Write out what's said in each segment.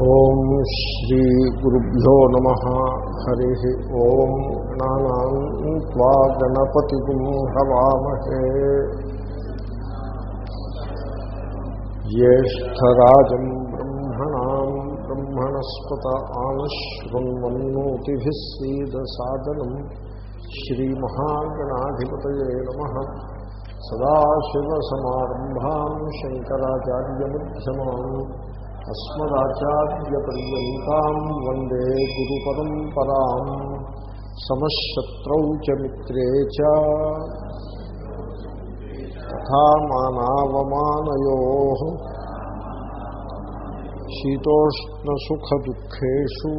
ఓం శ్రీ గురుభ్యో నమ. హరి ఓం. గణానా గణపతి హవామహే. జ్యేష్టరాజం బ్రహ్మణా బ్రహ్మణస్పత ఆనశృణ్వన్నోతిభిः సీదసాదనం. శ్రీమహాగణాధిపతయే నమ. సదాశివసమారంభాం శంకరాచార్యమ్యమాన్ అస్మదాచార్యపర్యంతం వందే గురు పరంపరా సమశత్రౌ చ మిత్రే చ తథా మానావమానయో శీతోష్ణసుఖదుఃఖేషు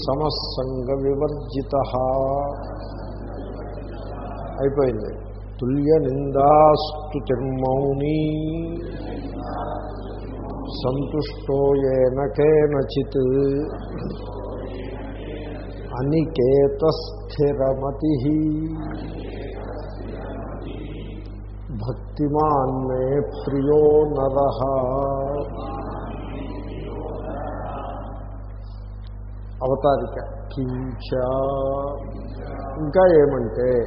సమస్సంగ వివర్జిత అయిపోయింది తుల్య నిందాస్తుతిర్మౌనీ సంతుష్టో ఏన కేనచిత్. అనికేతస్థిరమతి. భక్తిమాన్ మే ప్రియో నర. అవతారిక. కించ. ఇంకా ఏమంటే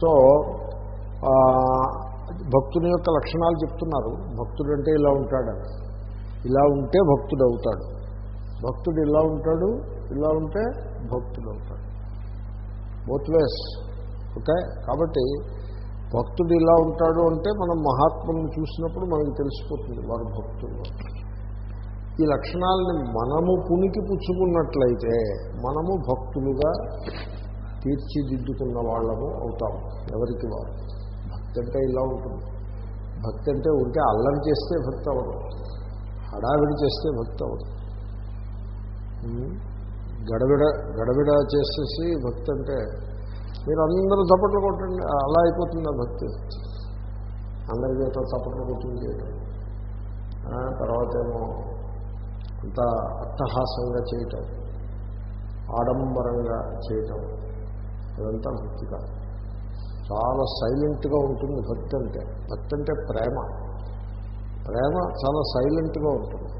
సో భక్తుని యొక్క లక్షణాలు చెప్తున్నారు. భక్తుడు అంటే ఇలా ఉంటాడు ఇలా ఉంటే భక్తుడు అవుతాడు భక్తుడు ఇలా ఉంటాడు ఇలా ఉంటే భక్తుడు అవుతాడు బోత్ వేస్ ఓకే కాబట్టి భక్తుడు ఇలా ఉంటాడు అంటే మనం మహాత్ములను చూసినప్పుడు మనకి తెలిసిపోతుంది వారు భక్తులు ఈ లక్షణాలని మనము పునికి పుచ్చుకున్నట్లయితే మనము భక్తులుగా తీర్చిదిద్దుకున్న వాళ్ళము అవుతాము ఎవరికి వారు? భక్తి అంటే ఇలా ఉంటుంది. భక్తి అంటే ఉంటే అల్లరి చేస్తే భక్తి అవ్వదు హడావిడి చేస్తే భక్తి అవ్వదు గడబిడ గడబిడ చేసేసి భక్తి అంటే మీరు అందరూ చప్పట్లు కొట్టండి అలా అయిపోతుంది ఆ భక్తి. అందరి చేత చప్పట్లు కొట్టింది చేయటం. తర్వాత ఏమో అంత అట్టహాసంగా చేయటం. ఆడంబరంగా చేయటం. అదంతా భక్తి కాదు. చాలా సైలెంట్గా ఉంటుంది భక్తి అంటే. భక్తి అంటే ప్రేమ. ప్రేమ చాలా సైలెంట్గా ఉంటుంది.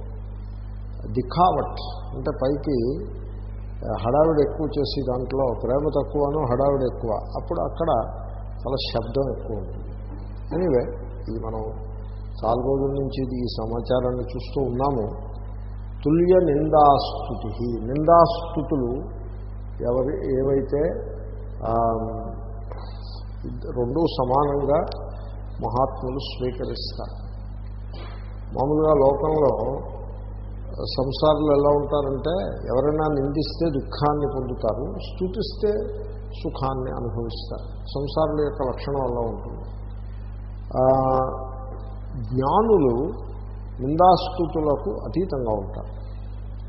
దిఖావట్ అంటే పైకి హడావిడి ఎక్కువ చేసి దాంట్లో ప్రేమ తక్కువను హడావిడి ఎక్కువ. అప్పుడు అక్కడ చాలా శబ్దం ఎక్కువ ఉంటుంది. ఎనీవే ఇది మనం చాలా రోజుల నుంచి ఇది ఈ సమాచారాన్ని చూస్తూ ఉన్నాము. తుల్య నిందాస్తుతి నిందాస్తుతులు ఎవరి ఏవైతే రెండూ సమానంగా మహాత్ములు స్వీకరిస్తారు. మామూలుగా లోకంలో సంసారులు ఎలా ఉంటారంటే ఎవరైనా నిందిస్తే దుఃఖాన్ని పొందుతారు స్థుతిస్తే సుఖాన్ని అనుభవిస్తారు. సంసారుల యొక్క లక్షణం అలా ఉంటుంది. జ్ఞానులు నిందాస్థుతులకు అతీతంగా ఉంటారు.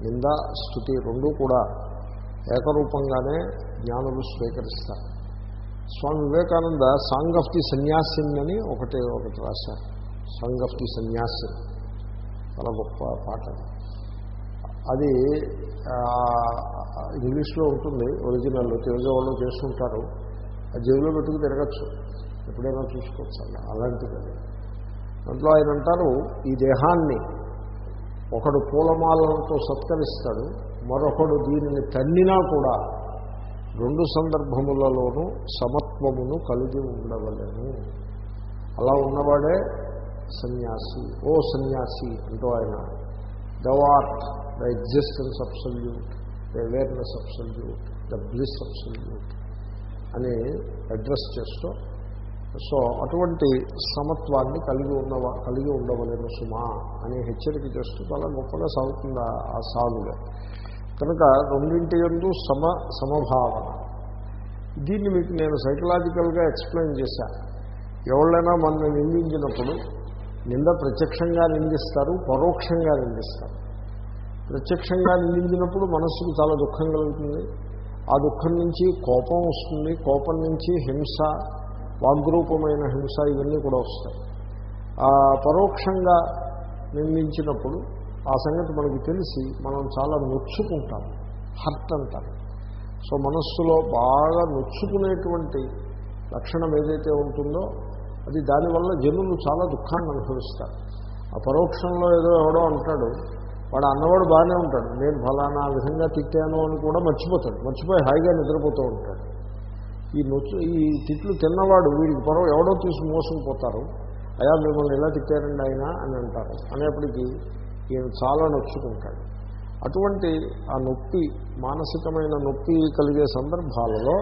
నిందా స్థుతి రెండూ కూడా ఏకరూపంగానే జ్ఞానులు స్వీకరిస్తారు. Swami Vivekananda song of the sannyasin అని ఒకటి ఒకటి రాశారు. Song of the sannyasin. చాలా గొప్ప పాట. అది ఇంగ్లీష్లో ఉంటుంది ఒరిజినల్. తెలుగు వాళ్ళు చేస్తుంటారు. ఆ జేబులో పెట్టుకు తిరగచ్చు. ఎప్పుడైనా చూసుకోవచ్చు అలా అలాంటిది దాంట్లో ఆయన అంటారు ఈ దేహాన్ని ఒకడు పూలమాలలతో సత్కరిస్తాడు మరొకడు దీనిని తన్నినా కూడా రెండు సందర్భములలోనూ సమత్వమును కలిగి ఉండవలను అలా ఉన్నవాడే సన్యాసి. ఓ సన్యాసి అంటూ ఆయన the art the existence absolute the awareness absolute the bliss absolute అని అడ్రస్ చేస్తూ సో అటువంటి సమత్వాన్ని కలిగి ఉన్నవా కలిగి ఉండవలేను సుమా అని హెచ్చరిక చేస్తూ చాలా గొప్పగా సాగుతుంది ఆ సాగులో. కనుక రెండింటి ఎందు సమ సమభావన. దీన్ని మీకు నేను సైకలాజికల్గా ఎక్స్ప్లెయిన్ చేశాను ఎవళ్ళైనా మనల్ని నిందించినప్పుడు నింద ప్రత్యక్షంగా నిందిస్తారు పరోక్షంగా నిందిస్తారు. ప్రత్యక్షంగా నిందించినప్పుడు మనస్సుకు చాలా దుఃఖం కలుగుతుంది. ఆ దుఃఖం నుంచి కోపం వస్తుంది. కోపం నుంచి హింస వాగ్రూపమైన హింస ఇవన్నీ కూడా వస్తాయి. పరోక్షంగా నిందించినప్పుడు ఆ సంగతి మనకు తెలిసి మనం చాలా నొచ్చుకుంటాం. హర్ట్ అంటారు. సో మనస్సులో బాగా నొచ్చుకునేటువంటి లక్షణం ఏదైతే ఉంటుందో అది దానివల్ల జనులు చాలా దుఃఖాన్ని అనుభవిస్తారు. ఆ పరోక్షంలో ఏదో ఎవడో అంటాడు వాడు అన్నవాడు బాగానే ఉంటాడు నేను ఫలానా విధంగా తిట్టాను అని కూడా మర్చిపోతాడు మర్చిపోయి హాయిగా నిద్రపోతూ ఉంటాడు. ఈ నొచ్చు ఈ తిట్లు తిన్నవాడు వీడికి పొరవ ఎవడో తీసి మోసుకుపోతారు అయా మిమ్మల్ని ఎలా తిట్టారండి ఆయన? అని అంటారు. అనేప్పటికీ ఈయన చాలా నొచ్చుకుంటాడు. అటువంటి ఆ నొప్పి మానసికమైన నొప్పి కలిగే సందర్భాలలో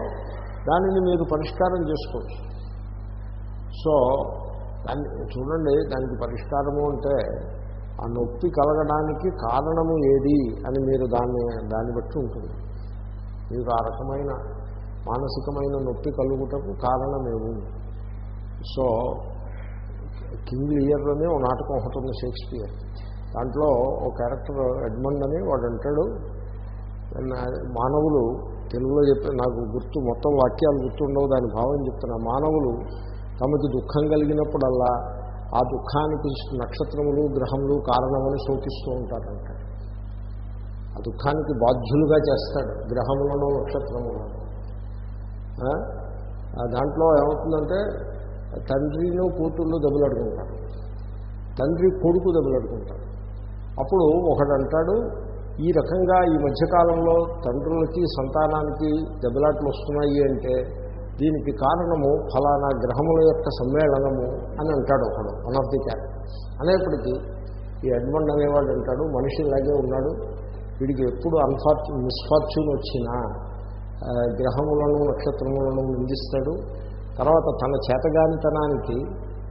దానిని మీరు పరిష్కారం చేసుకోవచ్చు. సో దాన్ని చూడండి దానికి పరిష్కారము అంటే ఆ నొప్పి కలగడానికి కారణము ఏది అని మీరు దాన్ని దాన్ని బట్టి ఉంటుంది. మీకు ఆ రకమైన మానసికమైన నొప్పి కలుగుటకు కారణమేమి సో కింగ్ లియర్ అని ఓ నాటకం ఒకటి ఉంది షేక్స్పియర్. దాంట్లో ఓ క్యారెక్టర్ ఎడ్మండ్ అని వాడు అంటాడు మానవులు తెలుగులో చెప్పే నాకు గుర్తు మొత్తం వాక్యాలు గుర్తుండవు దాని భావం చెప్తున్నా. మానవులు తమకి దుఃఖం కలిగినప్పుడల్లా ఆ దుఃఖానికి నక్షత్రములు గ్రహములు కారణమని శోకిస్తూ ఉంటారంట. ఆ దుఃఖానికి బాధ్యులుగా చేస్తాడు గ్రహములను నక్షత్రములను. దాంట్లో ఏమవుతుందంటే తండ్రిను కూతుళ్ళు దెబ్బలాడుకుంటారు. తండ్రి కొడుకు దెబ్బలాడుకుంటారు. అప్పుడు ఒకడంటాడు ఈ రకంగా ఈ మధ్యకాలంలో తండ్రులకి సంతానానికి దెబ్బలాట్లు వస్తున్నాయి అంటే దీనికి కారణము ఫలానా గ్రహముల యొక్క సమ్మేళనము అని అంటాడు ఒకడు వన్ ఆఫ్ ది క్యారెక్టర్స్ అనేప్పటికీ ఈ అడ్మండ్ అనేవాడు అంటాడు మనిషి ఇలాగే ఉన్నాడు వీడికి ఎప్పుడు అన్ఫార్చు మిస్ఫార్చ్యూన్ వచ్చినా గ్రహములను నక్షత్రములను నిందిస్తాడు. తర్వాత తన చేతగానితనానికి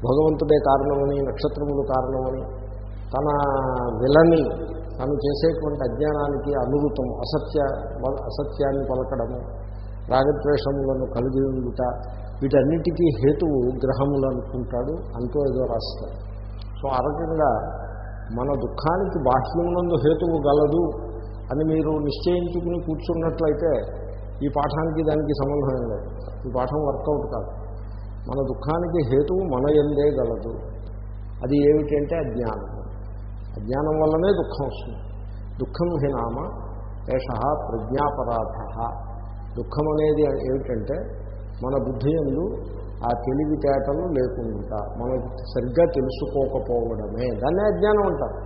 భగవంతుడే కారణమని నక్షత్రములు కారణమని తన విలని తను చేసేటువంటి అజ్ఞానానికి అనుభూతం అసత్య అసత్యాన్ని పలకడము రాగద్వేషములను కలిగి ఉండుట వీటన్నిటికీ హేతువు గ్రహములు అనుకుంటాడు అంటూ ఏదో రాస్తాడు. సో ఆ రకంగా మన దుఃఖానికి బాహ్యమునందు హేతువు గలదు అని మీరు నిశ్చయించుకుని కూర్చున్నట్లయితే ఈ పాఠానికి దానికి సంబంధం లేదు. ఈ పాఠం వర్కౌట్ కాదు. మన దుఃఖానికి హేతువు మన ఎందే గలదు. అది ఏమిటంటే అజ్ఞానం. అజ్ఞానం వల్లనే దుఃఖం వస్తుంది. దుఃఖం హి నామ ఏష ప్రజ్ఞాపరాధ. దుఃఖం అనేది ఏమిటంటే మన బుద్ధి ఎందు ఆ తెలివితేటలు లేకుండా మనకు సరిగ్గా తెలుసుకోకపోవడమే. దాన్నే అజ్ఞానం అంటారు.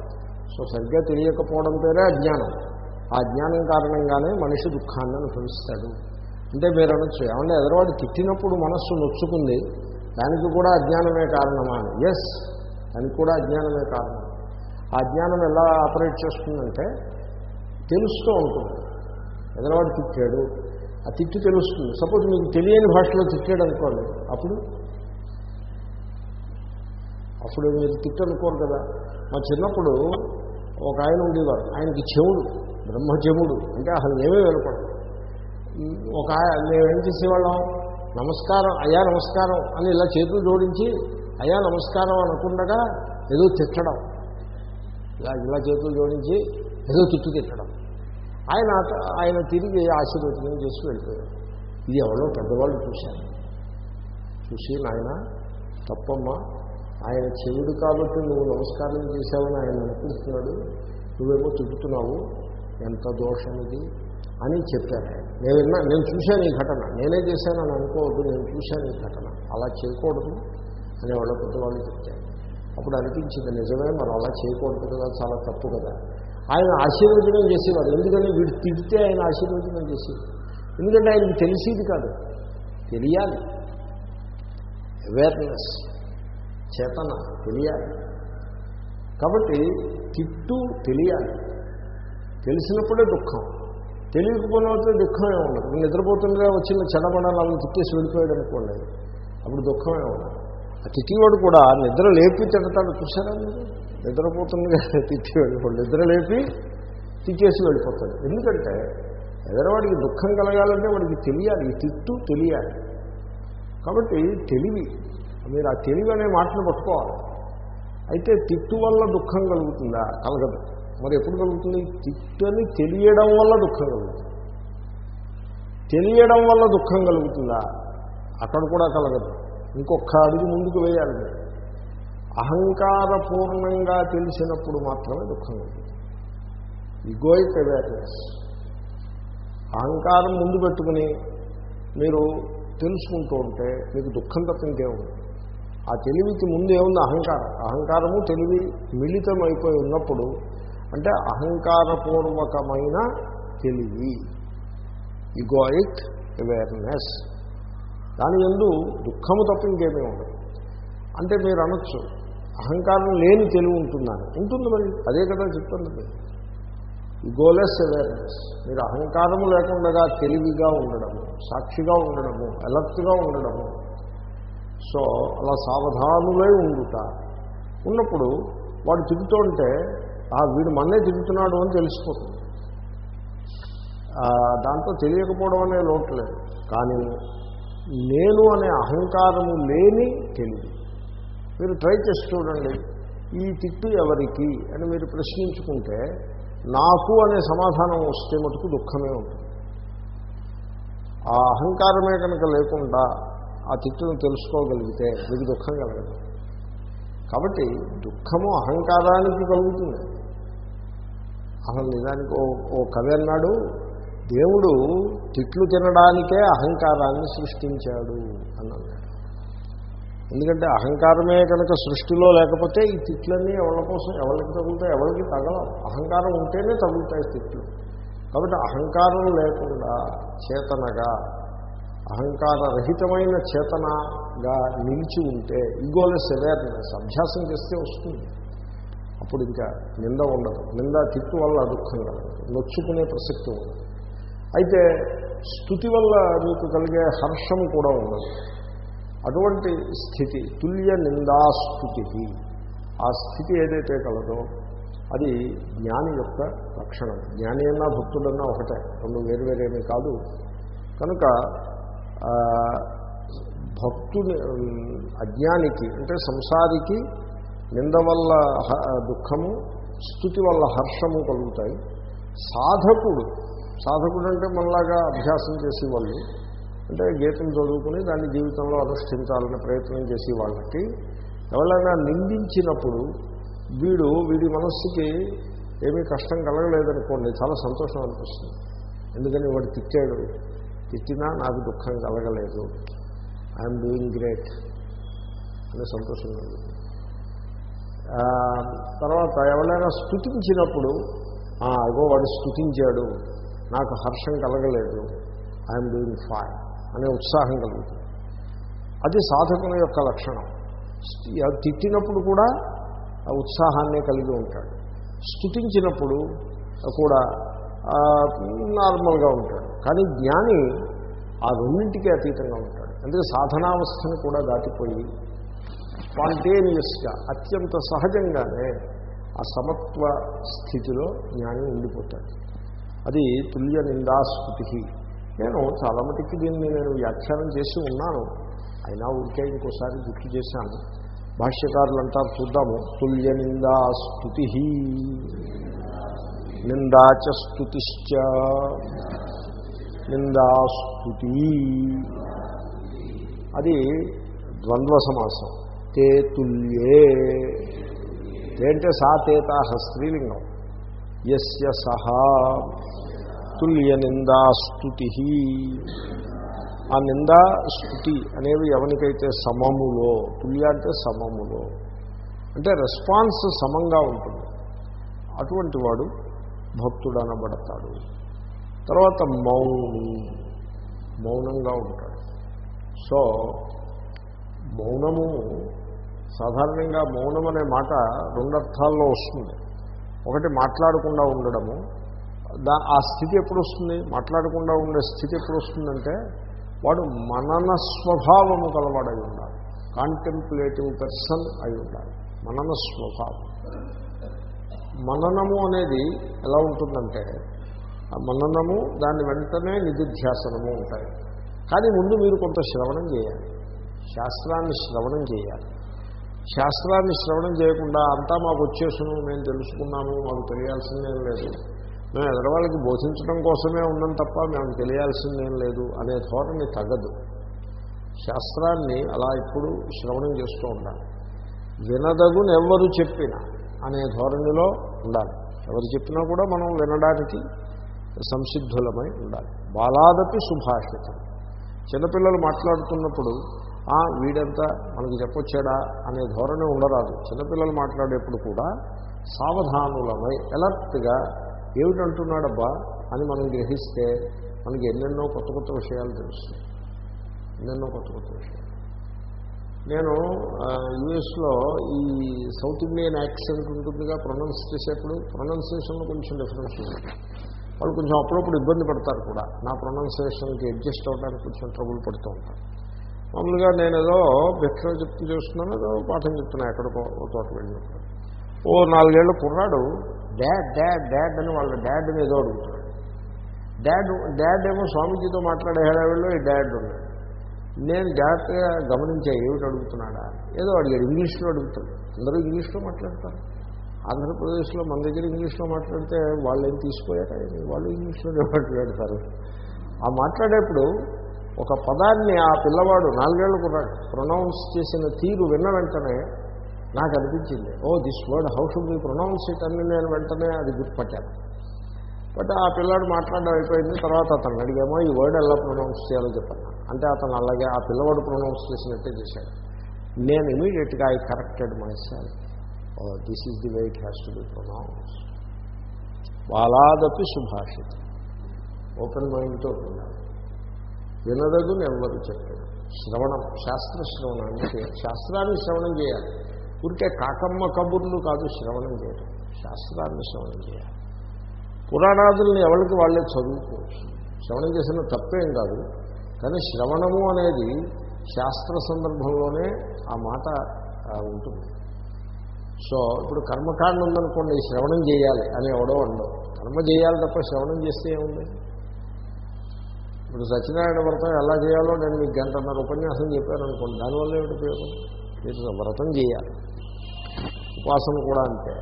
సో సరిగ్గా తెలియకపోవడం పేరే అజ్ఞానం. ఆ అజ్ఞానం కారణంగానే మనిషి దుఃఖాన్ని అనుభవిస్తాడు. అంటే మీరు అనొచ్చు ఏమన్నా ఎదరవాడు తిట్టినప్పుడు మనస్సు నొచ్చుకుంది దానికి కూడా అజ్ఞానమే కారణమా ఎస్ దానికి కూడా అజ్ఞానమే కారణం. ఆ జ్ఞానం ఎలా ఆపరేట్ చేస్తుందంటే తెలుస్తూ ఉంటుంది. ఎదరవాడు తిట్టాడు. ఆ తిట్టు తెలుస్తుంది. సపోజ్ మీకు తెలియని భాషలో తిట్టాడు అనుకోండి. అప్పుడు? అప్పుడు మీరు తిట్టు అనుకోరు కదా. మా చిన్నప్పుడు ఒక ఆయన ఉండేవారు. ఆయనకి చెవుడు బ్రహ్మచెవుడు అంటే అసలు ఏమీ వినపడదు ఒక మేమేం చేసేవాళ్ళం? నమస్కారం అయ్యా నమస్కారం అని ఇలా చేతులు జోడించి అయ్యా నమస్కారం అనుకుండగా ఏదో తిట్టడం. ఇలా ఇలా చేతులు జోడించి ఏదో తిట్టు తిట్టడం. ఆయన ఆయన తిరిగి ఆశీర్వచనం చేసి వెళ్ళిపోయాడు. ఇది ఎవరో పెద్దవాళ్ళు చూశారు. చూసి నాయన తప్పమ్మా ఆయన చెవుడు కాబట్టి నువ్వు నమస్కారం చేశావని ఆయన అనుకుంటున్నాడు. నువ్వేమో తిప్పుతున్నావు ఎంత దోషం ఇది? అని చెప్పారు ఆయన. నేను విన్నా నేను చూశాను ఈ ఘటన. నేనే చేశానని అనుకోవద్దు. నేను చూశాను ఈ ఘటన. అలా చేయకూడదు అని వాళ్ళ పెద్దవాళ్ళు చెప్తారు. అప్పుడు అనిపించింది నిజమే మనం అలా చేయకూడదు కదా చాలా తప్పు కదా. ఆయన ఆశీర్వచనం చేసేవారు. ఎందుకంటే వీడు తిడితే ఆయన ఆశీర్వచనం చేసేది ఎందుకంటే ఆయనకి తెలిసేది కాదు. తెలియాలి. అవేర్నెస్ చేతన. తెలియాలి. కాబట్టి తిట్టు తెలియాలి. తెలిసినప్పుడే దుఃఖం. తెలియకపోయినప్పుడు దుఃఖమే ఉండదు నిద్రపోతుండగా వచ్చిన చెడబడాలు తిట్టేసి వెళ్ళిపోయాడు అనుకోండి. అప్పుడు దుఃఖమే ఉండదు తిట్టివాడు కూడా నిద్ర లేపి తిడతాడు. చూసారా మీరు? నిద్రపోతుండగా తిట్టి వెళ్ళిపోడు నిద్ర లేపి తిట్టేసి వెళ్ళిపోతాడు. ఎందుకంటే ఎదరవాడికి దుఃఖం కలగాలంటే వాడికి తెలియాలి. ఈ తిట్టు తెలియాలి. కాబట్టి తెలివి మీరు ఆ తెలివి అనే మాటను పట్టుకోవాలి. అయితే తిట్టు వల్ల దుఃఖం కలుగుతుందా? కలగదు. మరి ఎప్పుడు కలుగుతుంది? తిట్టు అని తెలియడం వల్ల దుఃఖం కలుగుతుంది. తెలియడం వల్ల దుఃఖం కలుగుతుందా? అక్కడ కూడా కలగదు. ఇంకొక అడుగు ముందుకు వేయాలి. మీరు అహంకారపూర్ణంగా తెలిసినప్పుడు మాత్రమే దుఃఖం ఉంటుంది. ఇగోయిక్ అవేర్నెస్ అహంకారం ముందు పెట్టుకుని మీరు తెలుసుకుంటూ ఉంటే మీకు దుఃఖం తప్ప ఉంది ఆ తెలివికి ముందు ఏముంది? అహంకారం. అహంకారము తెలివి మిళితమైపోయి ఉన్నప్పుడు అంటే అహంకారపూర్వకమైన తెలివి. ఇగోయిక్ అవేర్నెస్ దాని ఎందు దుఃఖము తప్ప ఇంకేమీ ఉండదు. అంటే మీరు అనొచ్చు అహంకారం లేని తెలివి ఉంటుందని. ఉంటుంది మరి అదే కదా చెప్తున్నది గోలెస్ అవేర్నెస్ మీరు అహంకారము లేకుండా తెలివిగా ఉండడము సాక్షిగా ఉండడము అలర్ట్గా ఉండడము. సో అలా సావధానులై ఉండుట. ఉన్నప్పుడు వాడు తిరుగుతుంటే ఆ వీడు మన్నే తిరుగుతున్నాడు అని తెలిసిపోతుంది. దాంతో తెలియకపోవడం అనే లోటు లేదు. కానీ నేను అనే అహంకారము లేని తెలివి. మీరు ట్రై చేసి చూడండి ఈ తిట్టు ఎవరికి అని మీరు ప్రశ్నించుకుంటే నాకు అనే సమాధానం వస్తే మటుకు దుఃఖమే ఉంటుంది. ఆ అహంకారమే కనుక లేకుండా ఆ తిట్టును తెలుసుకోగలిగితే మీకు దుఃఖం కలగదు. కాబట్టి దుఃఖము అహంకారానికి కలుగుతుంది. అసలు నిజానికి ఓ ఓ కవి అన్నాడు దేవుడు తిట్లు తినడానికే అహంకారాన్ని సృష్టించాడు అని అన్నాడు. ఎందుకంటే అహంకారమే కనుక సృష్టిలో లేకపోతే ఈ తిట్లన్నీ ఎవరి కోసం ఎవరికి తగులుతాయి ఎవరికి తగలం అహంకారం ఉంటేనే తగులుతాయి తిట్లు. కాబట్టి అహంకారం లేకుండా చేతనగా అహంకారరహితమైన చేతనగా నిలిచి ఉంటే ఈగోలెస్ అవేర్నెస్ అభ్యాసం చేస్తే వస్తుంది. అప్పుడు ఇంకా నింద ఉండదు. నింద తిట్టు వల్ల దుఃఖం కలగదు. నొచ్చుకునే ప్రసక్తి ఉండదు. అయితే స్థుతి వల్ల మీకు కలిగే హర్షం కూడా ఉండదు. అటువంటి స్థితి తుల్య నిందాస్థుతి ఆ స్థితి ఏదైతే కలదో అది జ్ఞాని యొక్క లక్షణం. జ్ఞాని అన్నా భక్తుడన్నా ఒకటే రెండు వేరువేరేమీ కాదు. కనుక భక్తుని అజ్ఞానికి అంటే సంసారికి నింద వల్ల హ- దుఃఖము స్థుతి వల్ల హర్షము కలుగుతాయి. సాధకుడు సాధకుడు అంటే మనలాగా అభ్యాసం చేసేవాళ్ళు. అంటే గీతం చదువుకుని దాన్ని జీవితంలో అనుష్ఠించాలని ప్రయత్నం చేసే వాళ్ళకి ఎవరైనా నిందించినప్పుడు వీడు వీడి మనస్సుకి ఏమీ కష్టం కలగలేదనుకోండి చాలా సంతోషం అనిపిస్తుంది. ఎందుకని వాడు తిట్టాడు తిట్టినా నాకు దుఃఖం కలగలేదు. ఐఎమ్ డూయింగ్ గ్రేట్ అనే సంతోషం కలుగుతుంది. తర్వాత ఎవరైనా స్థుతించినప్పుడు అగో వాడు స్థుతించాడు నాకు హర్షం కలగలేదు. ఐఎమ్ డూయింగ్ ఫైన్ అనే ఉత్సాహం కలుగుతుంది. అది సాధకుని యొక్క లక్షణం. తిట్టినప్పుడు కూడా ఉత్సాహాన్నే కలిగి ఉంటాడు. స్థుతించినప్పుడు కూడా నార్మల్గా ఉంటాడు. కానీ జ్ఞాని ఆ రెండింటికి అతీతంగా ఉంటాడు. అందుకే సాధనావస్థను కూడా దాటిపోయి స్పాంటేనియస్గా అత్యంత సహజంగానే ఆ సమత్వ స్థితిలో జ్ఞాని ఉండిపోతాడు. అది తుల్య నిందాస్ఫుతి నేను చాలా మటుకి దీన్ని నేను వ్యాఖ్యానం చేసి ఉన్నాను. అయినా ఊరికే ఇంకోసారి గుర్తు చేశాను. భాష్యకారులు అంటారు చూద్దాము. తుల్య నిందాస్థుతి నిందాచ స్తుతిశ్చ నిందాస్తుతి అది ద్వంద్వ సమాసం. తే తుల్యే. తే అంటే సా తేతా స్త్రీలింగం. ఎస్య సహా తుల్య నిందాస్తుతి ఆ నిందా స్థుతి అనేవి ఎవరికైతే సమములో తుల్య అంటే సమములో అంటే రెస్పాన్స్ సమంగా ఉంటుంది. అటువంటి వాడు భక్తుడు అనబడతాడు తర్వాత మౌని మౌనంగా ఉంటాడు. సో మౌనము సాధారణంగా మౌనం అనే మాట రెండర్థాల్లో వస్తుంది. ఒకటి మాట్లాడకుండా ఉండడము. దా ఆ స్థితి ఎప్పుడు వస్తుంది మాట్లాడకుండా ఉండే స్థితి ఎప్పుడు వస్తుందంటే వాడు మనన స్వభావము కలవాడై ఉండాలి. కాంటెంపులేటివ్ పర్సన్ అయి ఉండాలి. మనన స్వభావం. మననము అనేది ఎలా ఉంటుందంటే ఆ మననము దాని వెంటనే నిధిధ్యాసనము ఉంటాయి. కానీ ముందు మీరు కొంత శ్రవణం చేయాలి. శాస్త్రాన్ని శ్రవణం చేయాలి. శాస్త్రాన్ని శ్రవణం చేయకుండా అంతా మాకు వచ్చేసును మేము తెలుసుకున్నాము మాకు తెలియాల్సిందేం లేదు. మేము ఎదరవాళ్ళకి బోధించడం కోసమే ఉన్నాం తప్ప మేము తెలియాల్సిందేం లేదు అనే ధోరణి తగ్గదు శాస్త్రాన్ని అలా ఇప్పుడు శ్రవణం చేస్తూ ఉండాలి. వినదగును ఎవరు చెప్పినా అనే ధోరణిలో ఉండాలి. ఎవరు చెప్పినా కూడా మనం వినడానికి సంసిద్ధులమై ఉండాలి. బాలాదపి సుభాషితం. చిన్నపిల్లలు మాట్లాడుతున్నప్పుడు వీడంతా మనకి చెప్పొచ్చాడా అనే ధోరణి ఉండరాదు. చిన్నపిల్లలు మాట్లాడేప్పుడు కూడా సావధానులమై ఎలర్ట్గా ఏమిటంటున్నాడబ్బా అని మనం గ్రహిస్తే మనకి ఎన్నెన్నో కొత్త కొత్త విషయాలు తెలుస్తాయి. ఎన్నెన్నో కొత్త కొత్త విషయాలు. నేను యుఎస్లో ఈ సౌత్ ఇండియన్ యాక్సెంట్ ఉంటుందిగా ప్రొనౌన్స్ చేసేప్పుడు ప్రొనౌన్సియేషన్లో కొంచెం డిఫరెన్స్ ఉంది. వాళ్ళు కొంచెం అప్పుడప్పుడు ఇబ్బంది పడతారు కూడా. నా ప్రొనౌన్సియేషన్కి అడ్జస్ట్ అవ్వడానికి కొంచెం ట్రబుల్ పడుతూ ఉంటారు. మామూలుగా నేను ఏదో భిక్ష చెప్తూ చేస్తున్నాను ఏదో పాఠం చెప్తున్నా ఎక్కడికో ఓ తోట వెళ్ళినప్పుడు ఓ నాలుగేళ్ళు కుర్రాడు డాడ్ డాడ్ డాడ్ అని వాళ్ళ డాడ్ని ఏదో అడుగుతున్నాడు డాడ్ డాడ్ ఏమో స్వామీజీతో మాట్లాడే హడావిడిలో ఈ డాడ్ ఉన్నాడు. నేను జాగ్రత్తగా గమనించా ఏమిటి అడుగుతున్నాడా? ఏదో అడిగాడు ఇంగ్లీష్లో అడుగుతాడు. అందరూ ఇంగ్లీష్లో మాట్లాడతారు. ఆంధ్రప్రదేశ్లో మన దగ్గర ఇంగ్లీష్లో మాట్లాడితే వాళ్ళు ఏం తీసుకోయారా వాళ్ళు ఇంగ్లీష్లోనే మాట్లాడతారు. ఆ మాట్లాడేప్పుడు ఒక పదాన్ని ఆ పిల్లవాడు నాలుగేళ్ళ కుర్రాడు ప్రొనౌన్స్ చేసిన తీరు విన్న వెంటనే నాకు అనిపించింది ఓ this word how should be pronounce it అని నేను వెంటనే అది గుర్తుపట్టాను. బట్ ఆ పిల్లాడు మాట్లాడడం అయిపోయింది తర్వాత అతను అడిగామో ఈ వర్డ్ ఎలా ప్రొనౌన్స్ చేయాలో చెప్పాను అంటే అతను అలాగే ఆ పిల్లవాడు ప్రొనౌన్స్ చేసినట్టే చేశాడు. నేను ఇమీడియట్గా I corrected myself this is the way it has to be pronounce బాలాదపి సుభాషితం. ఓపెన్ మైండ్తో ఉండాలి వినదగుని ఎవరు చెప్పారు శ్రవణం శాస్త్ర శ్రవణాన్ని అంటే శాస్త్రాన్ని శ్రవణం చేయాలి. ఉంటే కాకమ్మ కబుర్లు కాదు శ్రవణం చేయడం శాస్త్రాన్ని శ్రవణం చేయాలి. పురాణాదుల్ని ఎవరికి వాళ్ళే చదువుకోవచ్చు. శ్రవణం చేసిన తప్పేం కాదు. కానీ శ్రవణము అనేది శాస్త్ర సందర్భంలోనే ఆ మాట ఉంటుంది. సో ఇప్పుడు కర్మకాండ ఉందనుకోండి శ్రవణం చేయాలి అని ఎవడో ఉండవు కర్మ చేయాలి తప్ప శ్రవణం చేస్తే ఏముంది? ఇప్పుడు సత్యనారాయణ వ్రతం ఎలా చేయాలో నేను మీకు గంటన్నర ఉపన్యాసం చెప్పాను అనుకోండి దానివల్ల ఏమిటి ఉపయోగం? మీరు వ్రతం చేయాలి. ఉపాసన కూడా అంతే.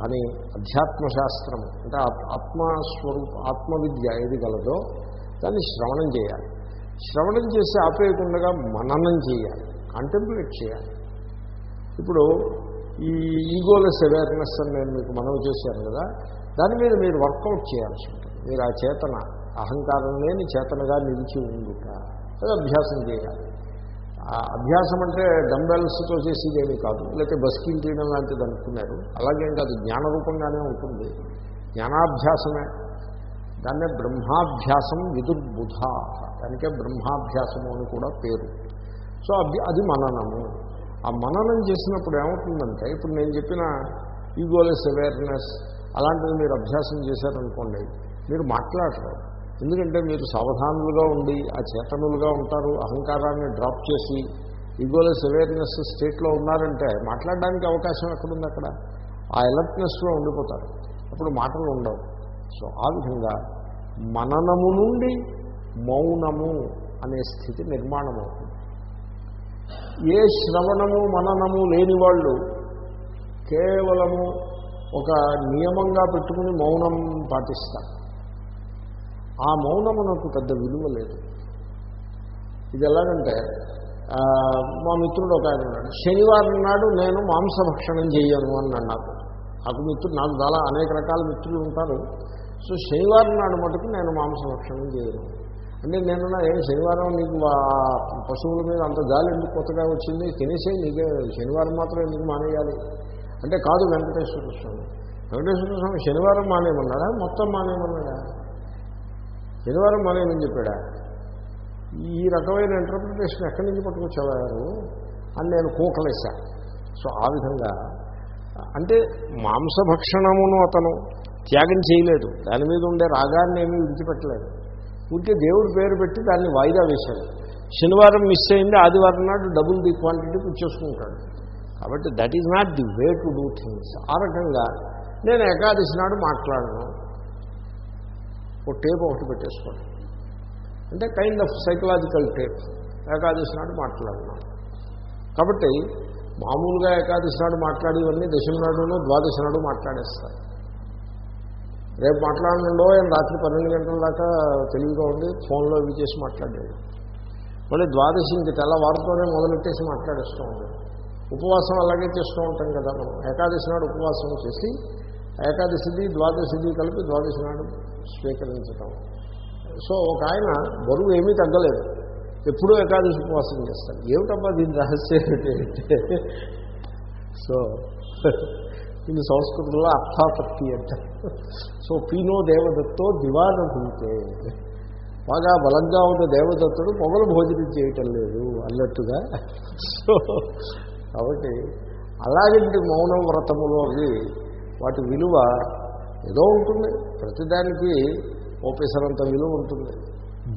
కానీ అధ్యాత్మశాస్త్రం అంటే ఆత్మస్వరూప ఆత్మవిద్య ఏది గలదో దాన్ని శ్రవణం చేయాలి. శ్రవణం చేసి ఆపేయకుండా మననం చేయాలి. కంటెంప్లేట్ చేయాలి. ఇప్పుడు ఈ ఈగోలెస్ అవేర్నెస్ అని నేను మీకు మనవి చేశాను కదా దాని మీద మీరు వర్కౌట్ చేయాల్సి ఉంటుంది. మీరు ఆ చేతన అహంకారం లేని చేతనగా నిలిచి ఉండుట. అది అభ్యాసం చేయాలి. ఆ అభ్యాసం అంటే డంబెల్స్తో చేసేదేమీ కాదు. లేకపోతే బస్కిల్ తీయడం లాంటిది అనుకున్నారు. అలాగేం కాదు జ్ఞానరూపంగానే ఉంటుంది. జ్ఞానాభ్యాసమే. దాన్నే బ్రహ్మాభ్యాసం విదుర్బుధ. దానికే బ్రహ్మాభ్యాసము అని కూడా పేరు. సో అభ్య- అది మననము. ఆ మననం చేసినప్పుడు ఏమవుతుందంటే ఇప్పుడు నేను చెప్పిన ఈగోలెస్ అవేర్నెస్ అలాంటిది మీరు అభ్యాసం చేశారనుకోండి మీరు మాట్లాడరు. ఎందుకంటే మీరు సావధానులుగా ఉండి ఆ చేతనులుగా ఉంటారు అహంకారాన్ని డ్రాప్ చేసి ఈగోలెస్ అవేర్నెస్ స్టేట్లో ఉన్నారంటే మాట్లాడడానికి అవకాశం ఎక్కడుంది అక్కడ? ఆ అలర్ట్నెస్లో ఉండిపోతారు. అప్పుడు మాటలు ఉండవు. సో ఆ విధంగా మననము నుండి మౌనము అనే స్థితి నిర్మాణం అవుతుంది ఏ శ్రవణము మననము లేని వాళ్ళు కేవలము ఒక నియమంగా పెట్టుకుని మౌనం పాటిస్తారు. ఆ మౌనమునకు పెద్ద విలువ లేదు. ఇది ఎలాగంటే మా మిత్రుడు ఒక ఆయన ఉన్నాడు. శనివారం నాడు నేను మాంసభక్షణం చేయను అన్నాడు నాకు. నాకు మిత్రుడు నాకు చాలా అనేక రకాల మిత్రులు ఉంటారు. సో శనివారం నాడు మటుకు నేను మాంసభక్షణం చేయను అంటే నేను ఏం శనివారం నీకు పశువుల మీద అంత జాలి ఎందుకు కొత్తగా వచ్చింది? తినేసే నీకే శనివారం మాత్రం ఎందుకు మానేయాలి? అంటే కాదు వెంకటేశ్వర స్వామి. వెంకటేశ్వర స్వామి శనివారం మానేయమన్నాడా మొత్తం మానేయమన్నాడా శనివారం మానేయమని చెప్పాడా? ఈ రకమైన ఇంటర్ప్రిటేషన్ ఎక్కడి నుంచి పట్టుకొచ్చేవారు? అని నేను కూకలేశా. సో ఆ విధంగా అంటే మాంసభక్షణమును అతను త్యాగం చేయలేదు. దాని మీద ఉండే రాగాన్ని ఏమీ విడిచిపెట్టలేదు. ఊరికే దేవుడి పేరు పెట్టి దాన్ని వాయిదా వేశాడు. శనివారం మిస్ అయింది ఆదివారం నాడు డబుల్ ది క్వాంటిటీ పుచ్చేసుకుంటాడు. కాబట్టి that is not the way to do things ఆ రకంగా నేను ఏకాదశి నాడు మాట్లాడను. ఒక టేప్ ఒకటి పెట్టేసుకోండి. అంటే కైండ్ ఆఫ్ సైకలాజికల్ టేప్ ఏకాదశి నాడు మాట్లాడినాం కాబట్టి మామూలుగా ఏకాదశి నాడు మాట్లాడేవన్నీ దశమి నాడును ద్వాదశి నాడు మాట్లాడేస్తారు. రేపు మాట్లాడనుండో ఆయన రాత్రి పన్నెండు గంటల దాకా తెలివిగా ఉండి ఫోన్లో ఇవి చేసి మాట్లాడాడు మళ్ళీ ద్వాదశి ఇంక తెల్లవారుతోనే మొదలెట్టేసి మాట్లాడేస్తూ ఉంటాడు ఉపవాసం అలాగే చేస్తూ ఉంటాం కదా మనం. ఏకాదశి నాడు ఉపవాసం చేసి ఏకాదశిది ద్వాదశిది కలిపి ద్వాదశి నాడు స్వీకరించటం. సో ఒక ఆయన బరువు ఏమీ తగ్గలేదు. ఎప్పుడూ ఏకాదశి ఉపవాసం చేస్తాను ఏమిటమ్మా దీని రహస్యం ఏంటంటే సో ఇది సంస్కృతంలో అర్థాపత్తి అంటారు సో పీనో దేవదత్తో దివాన బాగా బలంగా ఉన్న దేవదత్తుడు పొగలు భోజనం చేయటం లేదు అన్నట్టుగా. సో కాబట్టి అలాగంటి మౌనం వ్రతములు అవి వాటి విలువ ఏదో ఉంటుంది. ప్రతిదానికి ఓపెసరంత విలువ ఉంటుంది.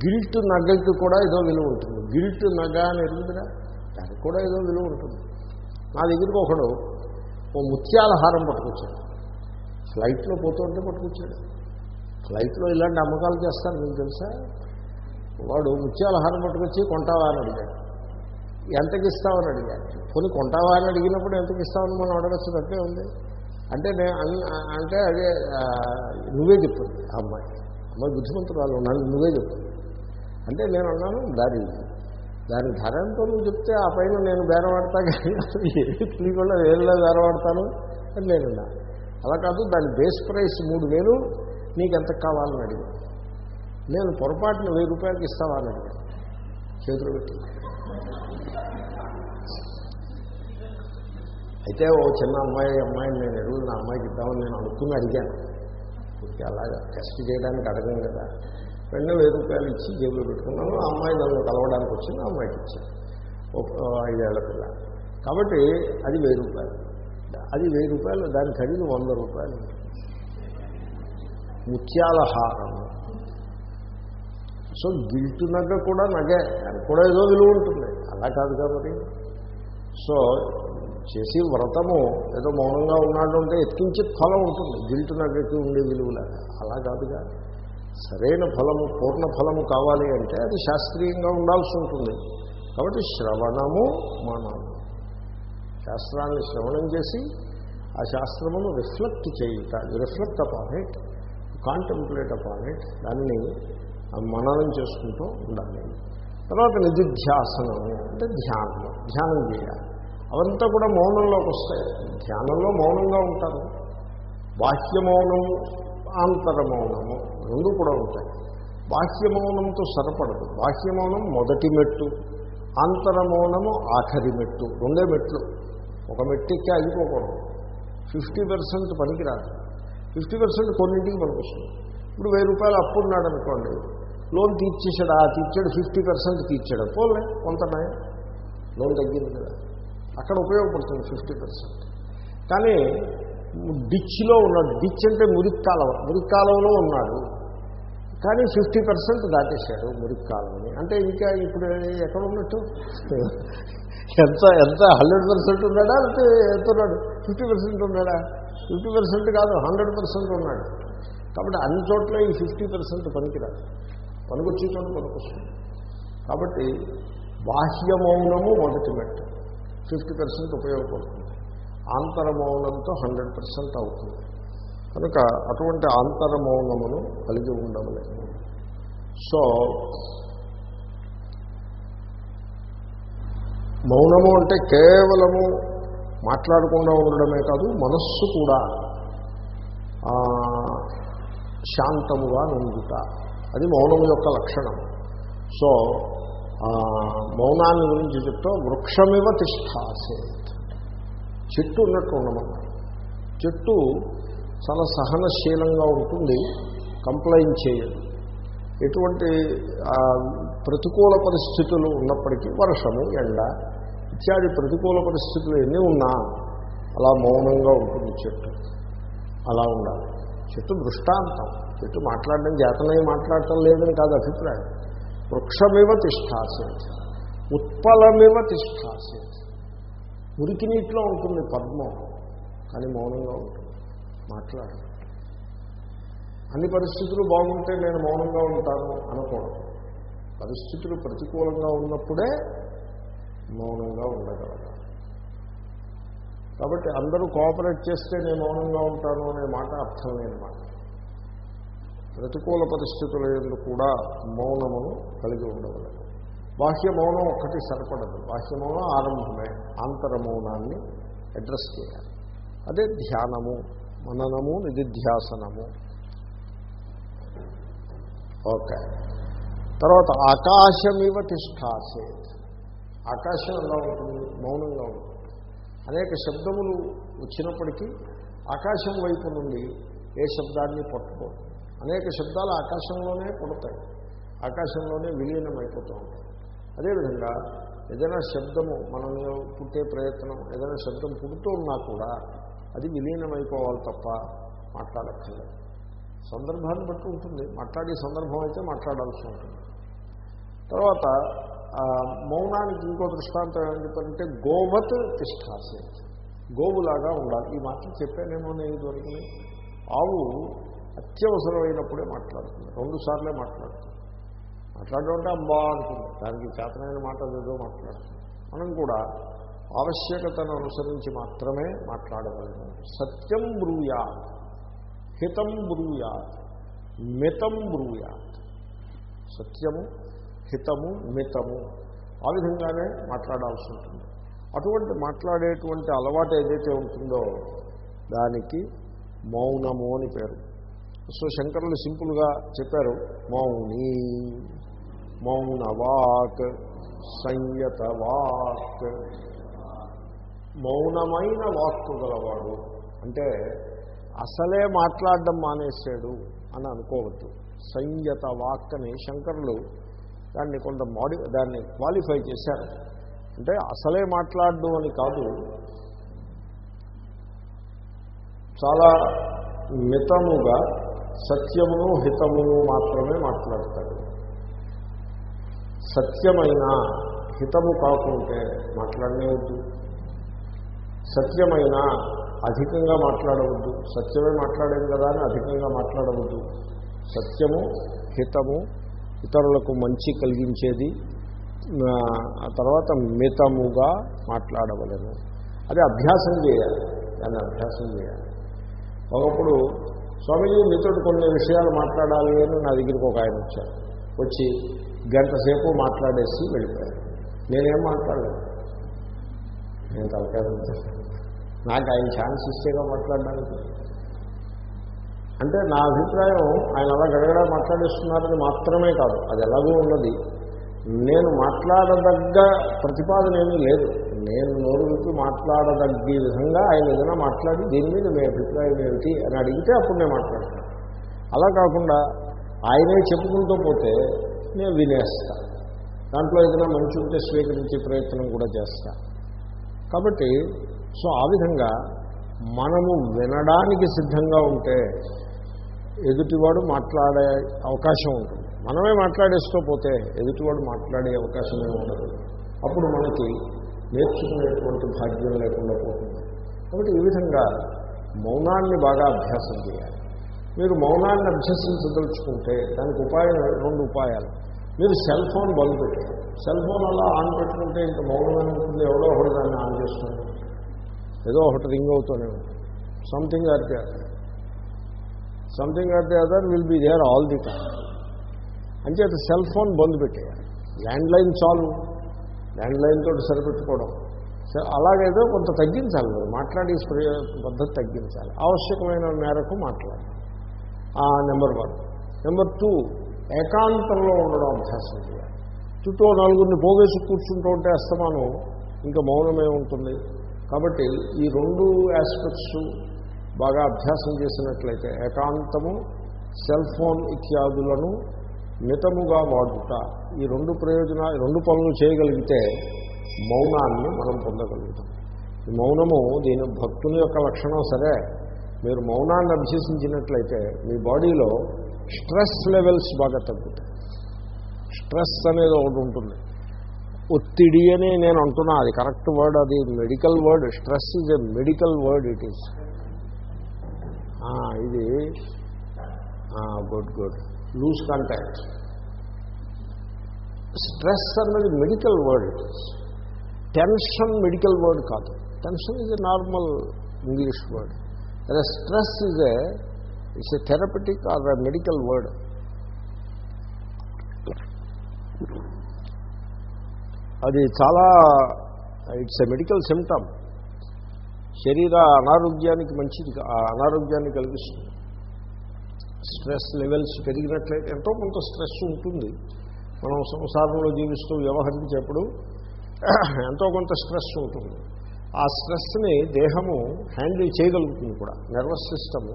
గిల్ట్ నగ్గకి కూడా ఏదో విలువ ఉంటుంది. గిల్ట్ నగ అని ఎరుగుతుందా దానికి కూడా ఏదో విలువ ఉంటుంది. నా దగ్గరికి ఒకడు ఓ ముత్యాల హారం పట్టుకొచ్చాడు. ఫ్లైట్లో పోతుంటే పట్టుకొచ్చాడు. ఫ్లైట్లో ఇలాంటి అమ్మకాలు చేస్తారు మీకు తెలుసా? వాడు ముత్యాల హారం పట్టుకొచ్చి కొంటావా అని అడిగాడు. ఎంతకి ఇస్తావని అడిగాడు. కొన్ని కొంటావా అని అడిగినప్పుడు ఎంతకి ఇస్తావని మనం అడగచ్చు తప్పే ఉంది. అంటే నేను అన్- అంటే అదే నువ్వే చెప్పింది ఆ అమ్మాయి. అమ్మాయి బుద్ధిమంతురాలు ఉన్నాను నువ్వే చెప్పింది అంటే నేను అన్నాను దారి దాని ధర ఎంతో నువ్వు చెప్తే ఆ పైన నేను బేరవాడతా కానీ ఏది తెలియకుండా వేరులో బేరవాడతాను అని నేను అలా కాదు దాని బేస్ ప్రైస్ మూడు వేలు నీకు ఎంత కావాలని అడిగాను. నేను పొరపాటున వెయ్యి రూపాయలకి ఇస్తావా అని అడిగాను. చేతులు పెట్టి అయితే ఓ చిన్న అమ్మాయి అమ్మాయిని నేను ఎరుగుతున్న అమ్మాయికి ఇద్దామని నేను అనుకుని అడిగాను. అలాగా. టెస్ట్ చేయడానికి అడగం కదా. వెంటనే వెయ్యి రూపాయలు ఇచ్చి జేబులో పెట్టుకున్నాను. ఆ అమ్మాయి నన్ను కలవడానికి వచ్చింది ఆ అమ్మాయికి ఇచ్చాను. ఒక ఐదేళ్ళ పిల్ల. కాబట్టి అది వెయ్యి రూపాయలు. అది వెయ్యి రూపాయలు దాని ఖరీదు వంద రూపాయలు. ముత్యాల హారం. సో గిల్టు నగ కూడా నగే. దానికి కూడా ఏదో విలువ ఉంటుంది. అలా కాదు కాబట్టి సో చేసి వ్రతము ఏదో మౌనంగా ఉన్నాడు అంటే ఎత్తించి ఫలం ఉంటుంది. గిల్టు నగకి ఉండే విలువలాగా అలా కాదుగా. సరైన ఫలము పూర్ణ ఫలము కావాలి అంటే అది శాస్త్రీయంగా ఉండాల్సి ఉంటుంది. కాబట్టి శ్రవణము మనము శాస్త్రాన్ని శ్రవణం చేసి ఆ శాస్త్రమును రిఫ్లెక్ట్ చేయుట reflect upon it contemplate upon it దాన్ని మననం చేసుకుంటూ ఉండాలి. తర్వాత నిధిధ్యాసనము అంటే ధ్యానము. ధ్యానం చేయాలి. అవంతా కూడా మౌనంలోకి వస్తాయి. ధ్యానంలో మౌనంగా ఉంటారు. బాహ్య మౌనము ఆంతర మౌనము రెండు కూడా ఉంటాయి. బాహ్య మౌనంతో సరిపడదు. బాహ్య మౌనం మొదటి మెట్టు ఆంతర మౌనము ఆఖరి మెట్టు రెండే మెట్లు. ఒక మెట్టుకి అయిపోకూడదు ఫిఫ్టీ పర్సెంట్ పనికిరాదు. ఫిఫ్టీ పర్సెంట్ కొన్నింటికి పనికొస్తుంది. ఇప్పుడు వెయ్యి రూపాయలు అప్పు ఉన్నాడు అనుకోండి లోన్ తీర్చేసాడు ఆ తీర్చాడు ఫిఫ్టీ పర్సెంట్ తీర్చాడు? పోలే కొంత లోన్ తగ్గింది కదా అక్కడ ఉపయోగపడుతుంది ఫిఫ్టీ పర్సెంట్ కానీ డిచ్లో ఉన్నాడు. డిచ్ అంటే మురిక్కాలవ మురిక్కాలంలో ఉన్నాడు. కానీ ఫిఫ్టీ పర్సెంట్ దాటేశాడు మురిక్కాలని అంటే ఇంకా ఇప్పుడు ఎక్కడ ఉన్నట్టు? ఎంత ఎంత హండ్రెడ్ పర్సెంట్ ఉన్నాడా? లేకపోతే ఎంత ఉన్నాడు? ఫిఫ్టీ పర్సెంట్ ఉన్నాడా? ఫిఫ్టీ పర్సెంట్ కాదు హండ్రెడ్ పర్సెంట్ ఉన్నాడు. కాబట్టి అన్ని చోట్ల ఈ ఫిఫ్టీ పర్సెంట్ పనికిరాదు. పనికొచ్చే చోట పనికొస్తుంది. కాబట్టి బాహ్య మౌనము మొదటి మెట్టు. ఫిఫ్టీ పర్సెంట్ ఉపయోగపడుతుంది. ఆంతరమౌనంతో హండ్రెడ్ పర్సెంట్ అవుతుంది. కనుక అటువంటి ఆంతరమౌనమును కలిగి ఉండవలేదు సో మౌనము అంటే కేవలము మాట్లాడకుండా ఉండడమే కాదు మనస్సు కూడా శాంతముగా నుండుట. అది మౌనం యొక్క లక్షణం. సో మౌనాన్ని గురించి చెప్తూ వృక్షమివ తిష్టాసే. చెట్టు ఉన్నట్టు ఉండమన్నారు చెట్టు చాలా సహనశీలంగా ఉంటుంది కంప్లైంట్ చేయదు. ఎటువంటి ప్రతికూల పరిస్థితులు ఉన్నప్పటికీ వర్షము ఎండ ఇత్యాది ప్రతికూల పరిస్థితులు ఎన్ని ఉన్నా అలా మౌనంగా ఉంటుంది చెట్టు. అలా ఉండాలి. చెట్టు దృష్టాంతం. చెట్టు మాట్లాడడం జాతనై మాట్లాడటం లేదని కాదు అభిప్రాయం. వృక్షమివ తిష్టాసేత్ ఉత్పలమివ తిష్టాసేత్ మురికి నీటిలో ఉంటుంది పద్మం కానీ మౌనంగా ఉంటుంది. మాట్లాడు. అన్ని పరిస్థితులు బాగుంటే నేను మౌనంగా ఉంటాను అనకూడదు. పరిస్థితులు ప్రతికూలంగా ఉన్నప్పుడే మౌనంగా ఉండగలగాలి. కాబట్టి అందరూ కోఆపరేట్ చేస్తే నేను మౌనంగా ఉంటాను అనే మాట అర్థం లేని మాట ప్రతికూల పరిస్థితుల ఎందు కూడా మౌనమును కలిగి ఉండగలదు బాహ్య మౌనం ఒక్కటి సరిపడదు. బాహ్య మౌనం ఆరంభమే. ఆంతర మౌనాన్ని అడ్రస్ చేయాలి. అదే ధ్యానము మననము నిధిధ్యాసనము. ఓకే. తర్వాత ఆకాశమివ తిష్టాసే. ఆకాశం ఎలా ఉంటుంది? మౌనంగా ఉంటుంది. అనేక శబ్దములు వచ్చినప్పటికీ ఆకాశం వైపు నుండి ఏ శబ్దాన్ని పట్టుకోదు. అనేక శబ్దాలు ఆకాశంలోనే పుడతాయి. ఆకాశంలోనే విలీనమైపోతూ ఉంటాయి అదేవిధంగా ఏదైనా శబ్దము మనం పుట్టే ప్రయత్నం ఏదైనా శబ్దం పుడుతూ ఉన్నా కూడా అది విలీనమైపోవాలి తప్ప మాట్లాడక్కర్లేదు. సందర్భాన్ని బట్టి ఉంటుంది. మాట్లాడే సందర్భం అయితే మాట్లాడాల్సి ఉంటుంది. తర్వాత మౌనానికి ఇంకో దృష్టాంతం ఏమని చెప్పారంటే గోవత్ తిష్టాసే. గోవులాగా ఉండాలి. ఈ మాటలు చెప్పానేమో నేను దొరికింది ఆవు అత్యవసరమైనప్పుడే మాట్లాడుతుంది. రెండు సార్లే మాట్లాడుతుంది. మాట్లాడడం అంటే అబ్బా అనుకుంది దానికి చేతనైన మాట ఏదో మాట్లాడుతుంది. మనం కూడా ఆవశ్యకతను అనుసరించి మాత్రమే మాట్లాడగలము. సత్యం బ్రూయాత్ హితం బ్రూయాత్ మితం బ్రూయాత్. సత్యము హితము మితము ఆ విధంగానే మాట్లాడాల్సి ఉంటుంది. అటువంటి మాట్లాడేటువంటి అలవాటు ఏదైతే ఉంటుందో దానికి మౌనము అని పేరు. సో శంకరులు సింపుల్గా చెప్పారు మౌని మౌనవాక్ సంయత వాక్ మౌనమైన వాక్కు గలవాడు అంటే అసలే మాట్లాడడం మానేశాడు అని అనుకోవద్దు. సంయత వాక్కని శంకరులు దాన్ని కొంత మాడి దాన్ని క్వాలిఫై చేశారు. అంటే అసలే మాట్లాడడం అని కాదు చాలా మితముగా సత్యమును హితమును మాత్రమే మాట్లాడతాడు. సత్యమైన హితము కాకుంటే మాట్లాడలేవద్దు సత్యమైన అధికంగా మాట్లాడవద్దు. సత్యమే మాట్లాడేం కదా అని అధికంగా మాట్లాడవద్దు. సత్యము హితము ఇతరులకు మంచి కలిగించేది ఆ, ఆ తర్వాత మితముగా మాట్లాడవలను. అది అభ్యాసం చేయాలి. దాన్ని అభ్యాసం చేయాలి. ఒకప్పుడు స్వామీజీ మీతో కొన్ని విషయాలు మాట్లాడాలి అని నా దగ్గరికి ఒక ఆయన వచ్చారు. వచ్చి గంట సేపు మాట్లాడేసి వెళ్ళిపోయారు. నేనేం మాట్లాడలేదు. నేను తలకాయ నాకు ఆయన ఛాన్స్ ఇస్తేగా మాట్లాడడానికి. అంటే నా అభిప్రాయం ఆయన అలా గడగడ మాట్లాడేస్తున్నారని మాత్రమే కాదు అది ఎలాగో ఉన్నది నేను మాట్లాడదగ్గ ప్రతిపాదన ఏమీ లేదు. నేను నోరు విప్పి మాట్లాడదగ్గ విధంగా ఆయన ఏదైనా మాట్లాడి దీని మీద మీ అభిప్రాయం ఏమిటి అని అడిగితే అప్పుడు నేను మాట్లాడతాను. అలా కాకుండా ఆయనే చెప్పుకుంటూ పోతే నేను వినేస్తా. దాంట్లో ఏదైనా మంచి ఉంటే స్వీకరించే ప్రయత్నం కూడా చేస్తా. కాబట్టి సో ఆ విధంగా మనము వినడానికి సిద్ధంగా ఉంటే ఎదుటివాడు మాట్లాడే అవకాశం ఉంటుంది. మనమే మాట్లాడేస్తూ పోతే ఎదుటివాడు మాట్లాడే అవకాశమే ఉండదు. అప్పుడు మనకి నేర్చుకునేటువంటి భాగ్యం లేకుండా పోతుంది. కాబట్టి ఈ విధంగా మౌనాన్ని బాగా అభ్యాసం చేయాలి. మీరు మౌనాన్ని అభ్యసించదలుచుకుంటే దానికి ఉపాయం రెండు ఉపాయాలు. మీరు సెల్ ఫోన్ బంద్ పెట్టారు సెల్ ఫోన్ అలా ఆన్ పెట్టుకుంటే ఇంకా మౌనంగా ఉంటుంది ఎవడో ఒకటి దాన్ని ఆన్ చేస్తుంది ఏదో ఒకటి రింగ్ అవుతూనే ఉంటుంది. Something or the other something or the other will be there all the time అంచేత సెల్ ఫోన్ బంద్ పెట్టేయాలి ల్యాండ్ లైన్ చాలు. ల్యాండ్ లైన్ తోటి సరిపెట్టుకోవడం. సరే అలాగేదో కొంత తగ్గించాలి మీరు మాట్లాడే స్ప్రే- పద్ధతి తగ్గించాలి. ఆవశ్యకమైన మేరకు మాట్లాడాలి. Number one. నెంబర్ టూ ఏకాంతంలో ఉండడం అభ్యాసం చేయాలి. చుట్టూ నలుగురిని పోగేసి కూర్చుంటూ ఉంటే అస్తమానం ఇంకా మౌనమే ఉంటుంది కాబట్టి ఈ రెండు ఆస్పెక్ట్స్ బాగా అభ్యాసం చేసినట్లయితే ఏకాంతము సెల్ ఫోన్ ఇత్యాదులను మితముగా వాడుట. ఈ రెండు ప్రయోజనాలు రెండు పనులు చేయగలిగితే మౌనాన్ని మనం పొందగలుగుతాం. ఈ మౌనము దీని భక్తుని యొక్క లక్షణం సరే. మీరు మౌనాన్ని అభ్యసించినట్లయితే మీ బాడీలో స్ట్రెస్ లెవెల్స్ బాగా తగ్గుతాయి. స్ట్రెస్ అనేది ఒకటి ఉంటుంది. ఒత్తిడి అని నేను అంటున్నా అది కరెక్ట్ వర్డ్ అది medical word stress is a medical word it is. ఇది good good. Loose contact stress అన్నది medical word tension medical word కాదు. Tension is a normal English word అదే stress is a it's a therapeutic or a medical word అది చాలా it's a medical symptom శరీర అనారోగ్యానికి మంచిది అనారోగ్యాన్ని కలిగిస్తుంది. స్ట్రెస్ లెవెల్స్ పెరిగినట్లయితే ఎంతో కొంత స్ట్రెస్ ఉంటుంది. మనం సంసారంలో జీవిస్తూ వ్యవహరించేప్పుడు ఎంతో కొంత స్ట్రెస్ ఉంటుంది. ఆ స్ట్రెస్ని దేహము హ్యాండిల్ చేయగలుగుతుంది కూడా. నర్వస్ సిస్టము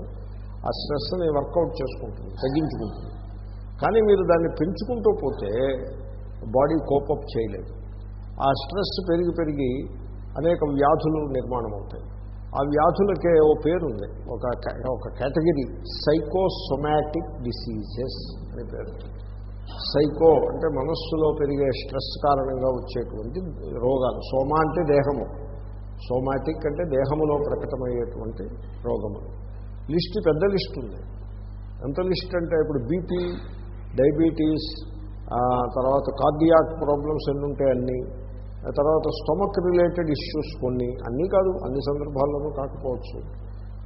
ఆ స్ట్రెస్ని వర్కౌట్ చేసుకుంటుంది తగ్గించుకుంటుంది. కానీ మీరు దాన్ని పెంచుకుంటూ పోతే బాడీ కోపప్ చేయలేదు. ఆ స్ట్రెస్ పెరిగి పెరిగి అనేక వ్యాధులు నిర్మాణం అవుతాయి ఆ వ్యాధులకే ఓ పేరు ఉంది ఒక ఒక కేటగిరీ. సైకోసొమాటిక్ డిసీజెస్ అనే పేరు. సైకో అంటే మనస్సులో పెరిగే స్ట్రెస్ కారణంగా వచ్చేటువంటి రోగాలు. సోమా అంటే దేహము. సోమాటిక్ అంటే దేహములో ప్రకటమయ్యేటువంటి రోగములు లిస్ట్ పెద్ద లిస్ట్ ఉంది. ఎంత లిస్ట్ అంటే ఇప్పుడు బీపీ డయాబెటీస్ తర్వాత కార్డియాక్ ప్రాబ్లమ్స్ ఎన్ని ఉంటాయి అన్నీ. తర్వాత స్టమక్ రిలేటెడ్ ఇష్యూస్ కొన్ని అన్నీ కాదు అన్ని సందర్భాల్లోనూ కాకపోవచ్చు.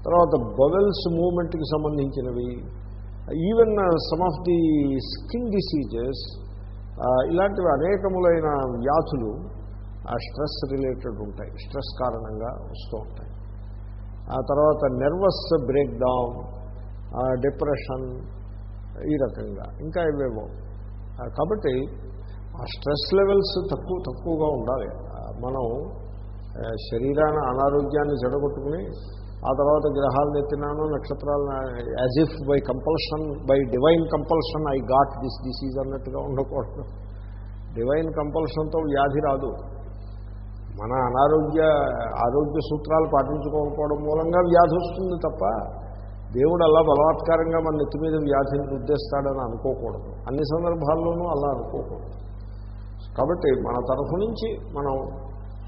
తర్వాత బవెల్స్ మూమెంట్కి సంబంధించినవి even some of the skin diseases ఇలాంటివి అనేకములైన వ్యాధులు ఆ స్ట్రెస్ రిలేటెడ్ ఉంటాయి స్ట్రెస్ కారణంగా వస్తూ ఉంటాయి. ఆ తర్వాత నెర్వస్ బ్రేక్ డౌన్ డిప్రెషన్ ఈ రకంగా ఇంకా ఇవేవో కాబట్టి ఆ స్ట్రెస్ లెవెల్స్ తక్కువ తక్కువగా ఉండాలి. మనం శరీరాన్ని అనారోగ్యాన్ని జడగొట్టుకుని ఆ తర్వాత గ్రహాలను ఎత్తినాను నక్షత్రాలను as if by compulsion by divine compulsion I got this disease అన్నట్టుగా ఉండకూడదు. డివైన్ కంపల్షన్తో వ్యాధి రాదు. మన అనారోగ్య ఆరోగ్య సూత్రాలు పాటించుకోకపోవడం మూలంగా వ్యాధి వస్తుంది తప్ప దేవుడు అలా బలవత్కారంగా మన నెత్తి మీద వ్యాధిని రుద్దేస్తాడని అనుకోకూడదు. అన్ని సందర్భాల్లోనూ అలా అనుకోకూడదు. కాబట్టి మన తరఫు నుంచి మనం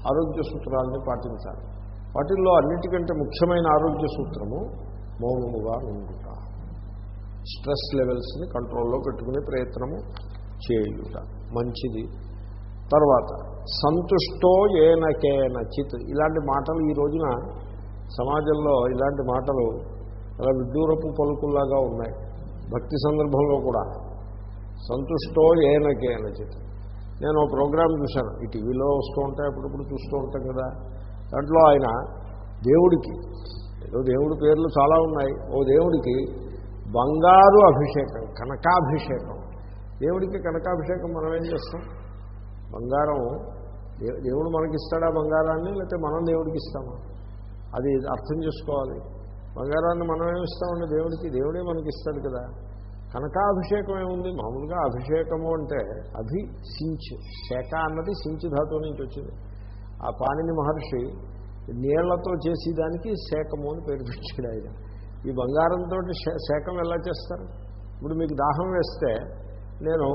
ఆరోగ్య సూత్రాలని పాటించాలి. వాటిల్లో అన్నిటికంటే ముఖ్యమైన ఆరోగ్య సూత్రము మౌనముగా ఉండుట. స్ట్రెస్ లెవెల్స్ని కంట్రోల్లో పెట్టుకునే ప్రయత్నము చేయుట. మంచిది. తర్వాత సంతుష్టో ఏనకేనచిత్ ఇలాంటి మాటలు ఈ రోజున సమాజంలో ఇలాంటి మాటలు అలా విడ్డూరపు పలుకుల్లాగా ఉన్నాయి. భక్తి సందర్భంలో కూడా. సంతుష్టో ఏనకేనచిత్ నేను ఓ ప్రోగ్రాం చూశాను. ఈ టీవీలో వస్తూ ఉంటాయి అప్పుడప్పుడు చూస్తూ ఉంటాం కదా. దాంట్లో ఆయన దేవుడికి ఏదో దేవుడి పేర్లు చాలా ఉన్నాయి. ఓ దేవుడికి బంగారు అభిషేకం కనకాభిషేకం. దేవుడికి కనకాభిషేకం మనం ఏం చేస్తాం? బంగారం దేవుడు మనకిస్తాడా బంగారాన్ని లేకపోతే మనం దేవుడికి ఇస్తామా? అది అర్థం చేసుకోవాలి. బంగారాన్ని మనం ఏమి ఇస్తామండి? దేవుడికి దేవుడే మనకి ఇస్తాడు కదా. కనకాభిషేకం ఏముంది మామూలుగా అభిషేకము అంటే అభి సించ్ శేఖ అన్నది సించ్ ధాతువు నుంచి వచ్చింది ఆ పాణిని మహర్షి నీళ్ళతో చేసేదానికి శేఖము అని పేరు పెట్టాడు ఆయన. ఈ బంగారంతో శేఖం ఎలా చేస్తారు? ఇప్పుడు మీకు దాహం వేస్తే నేను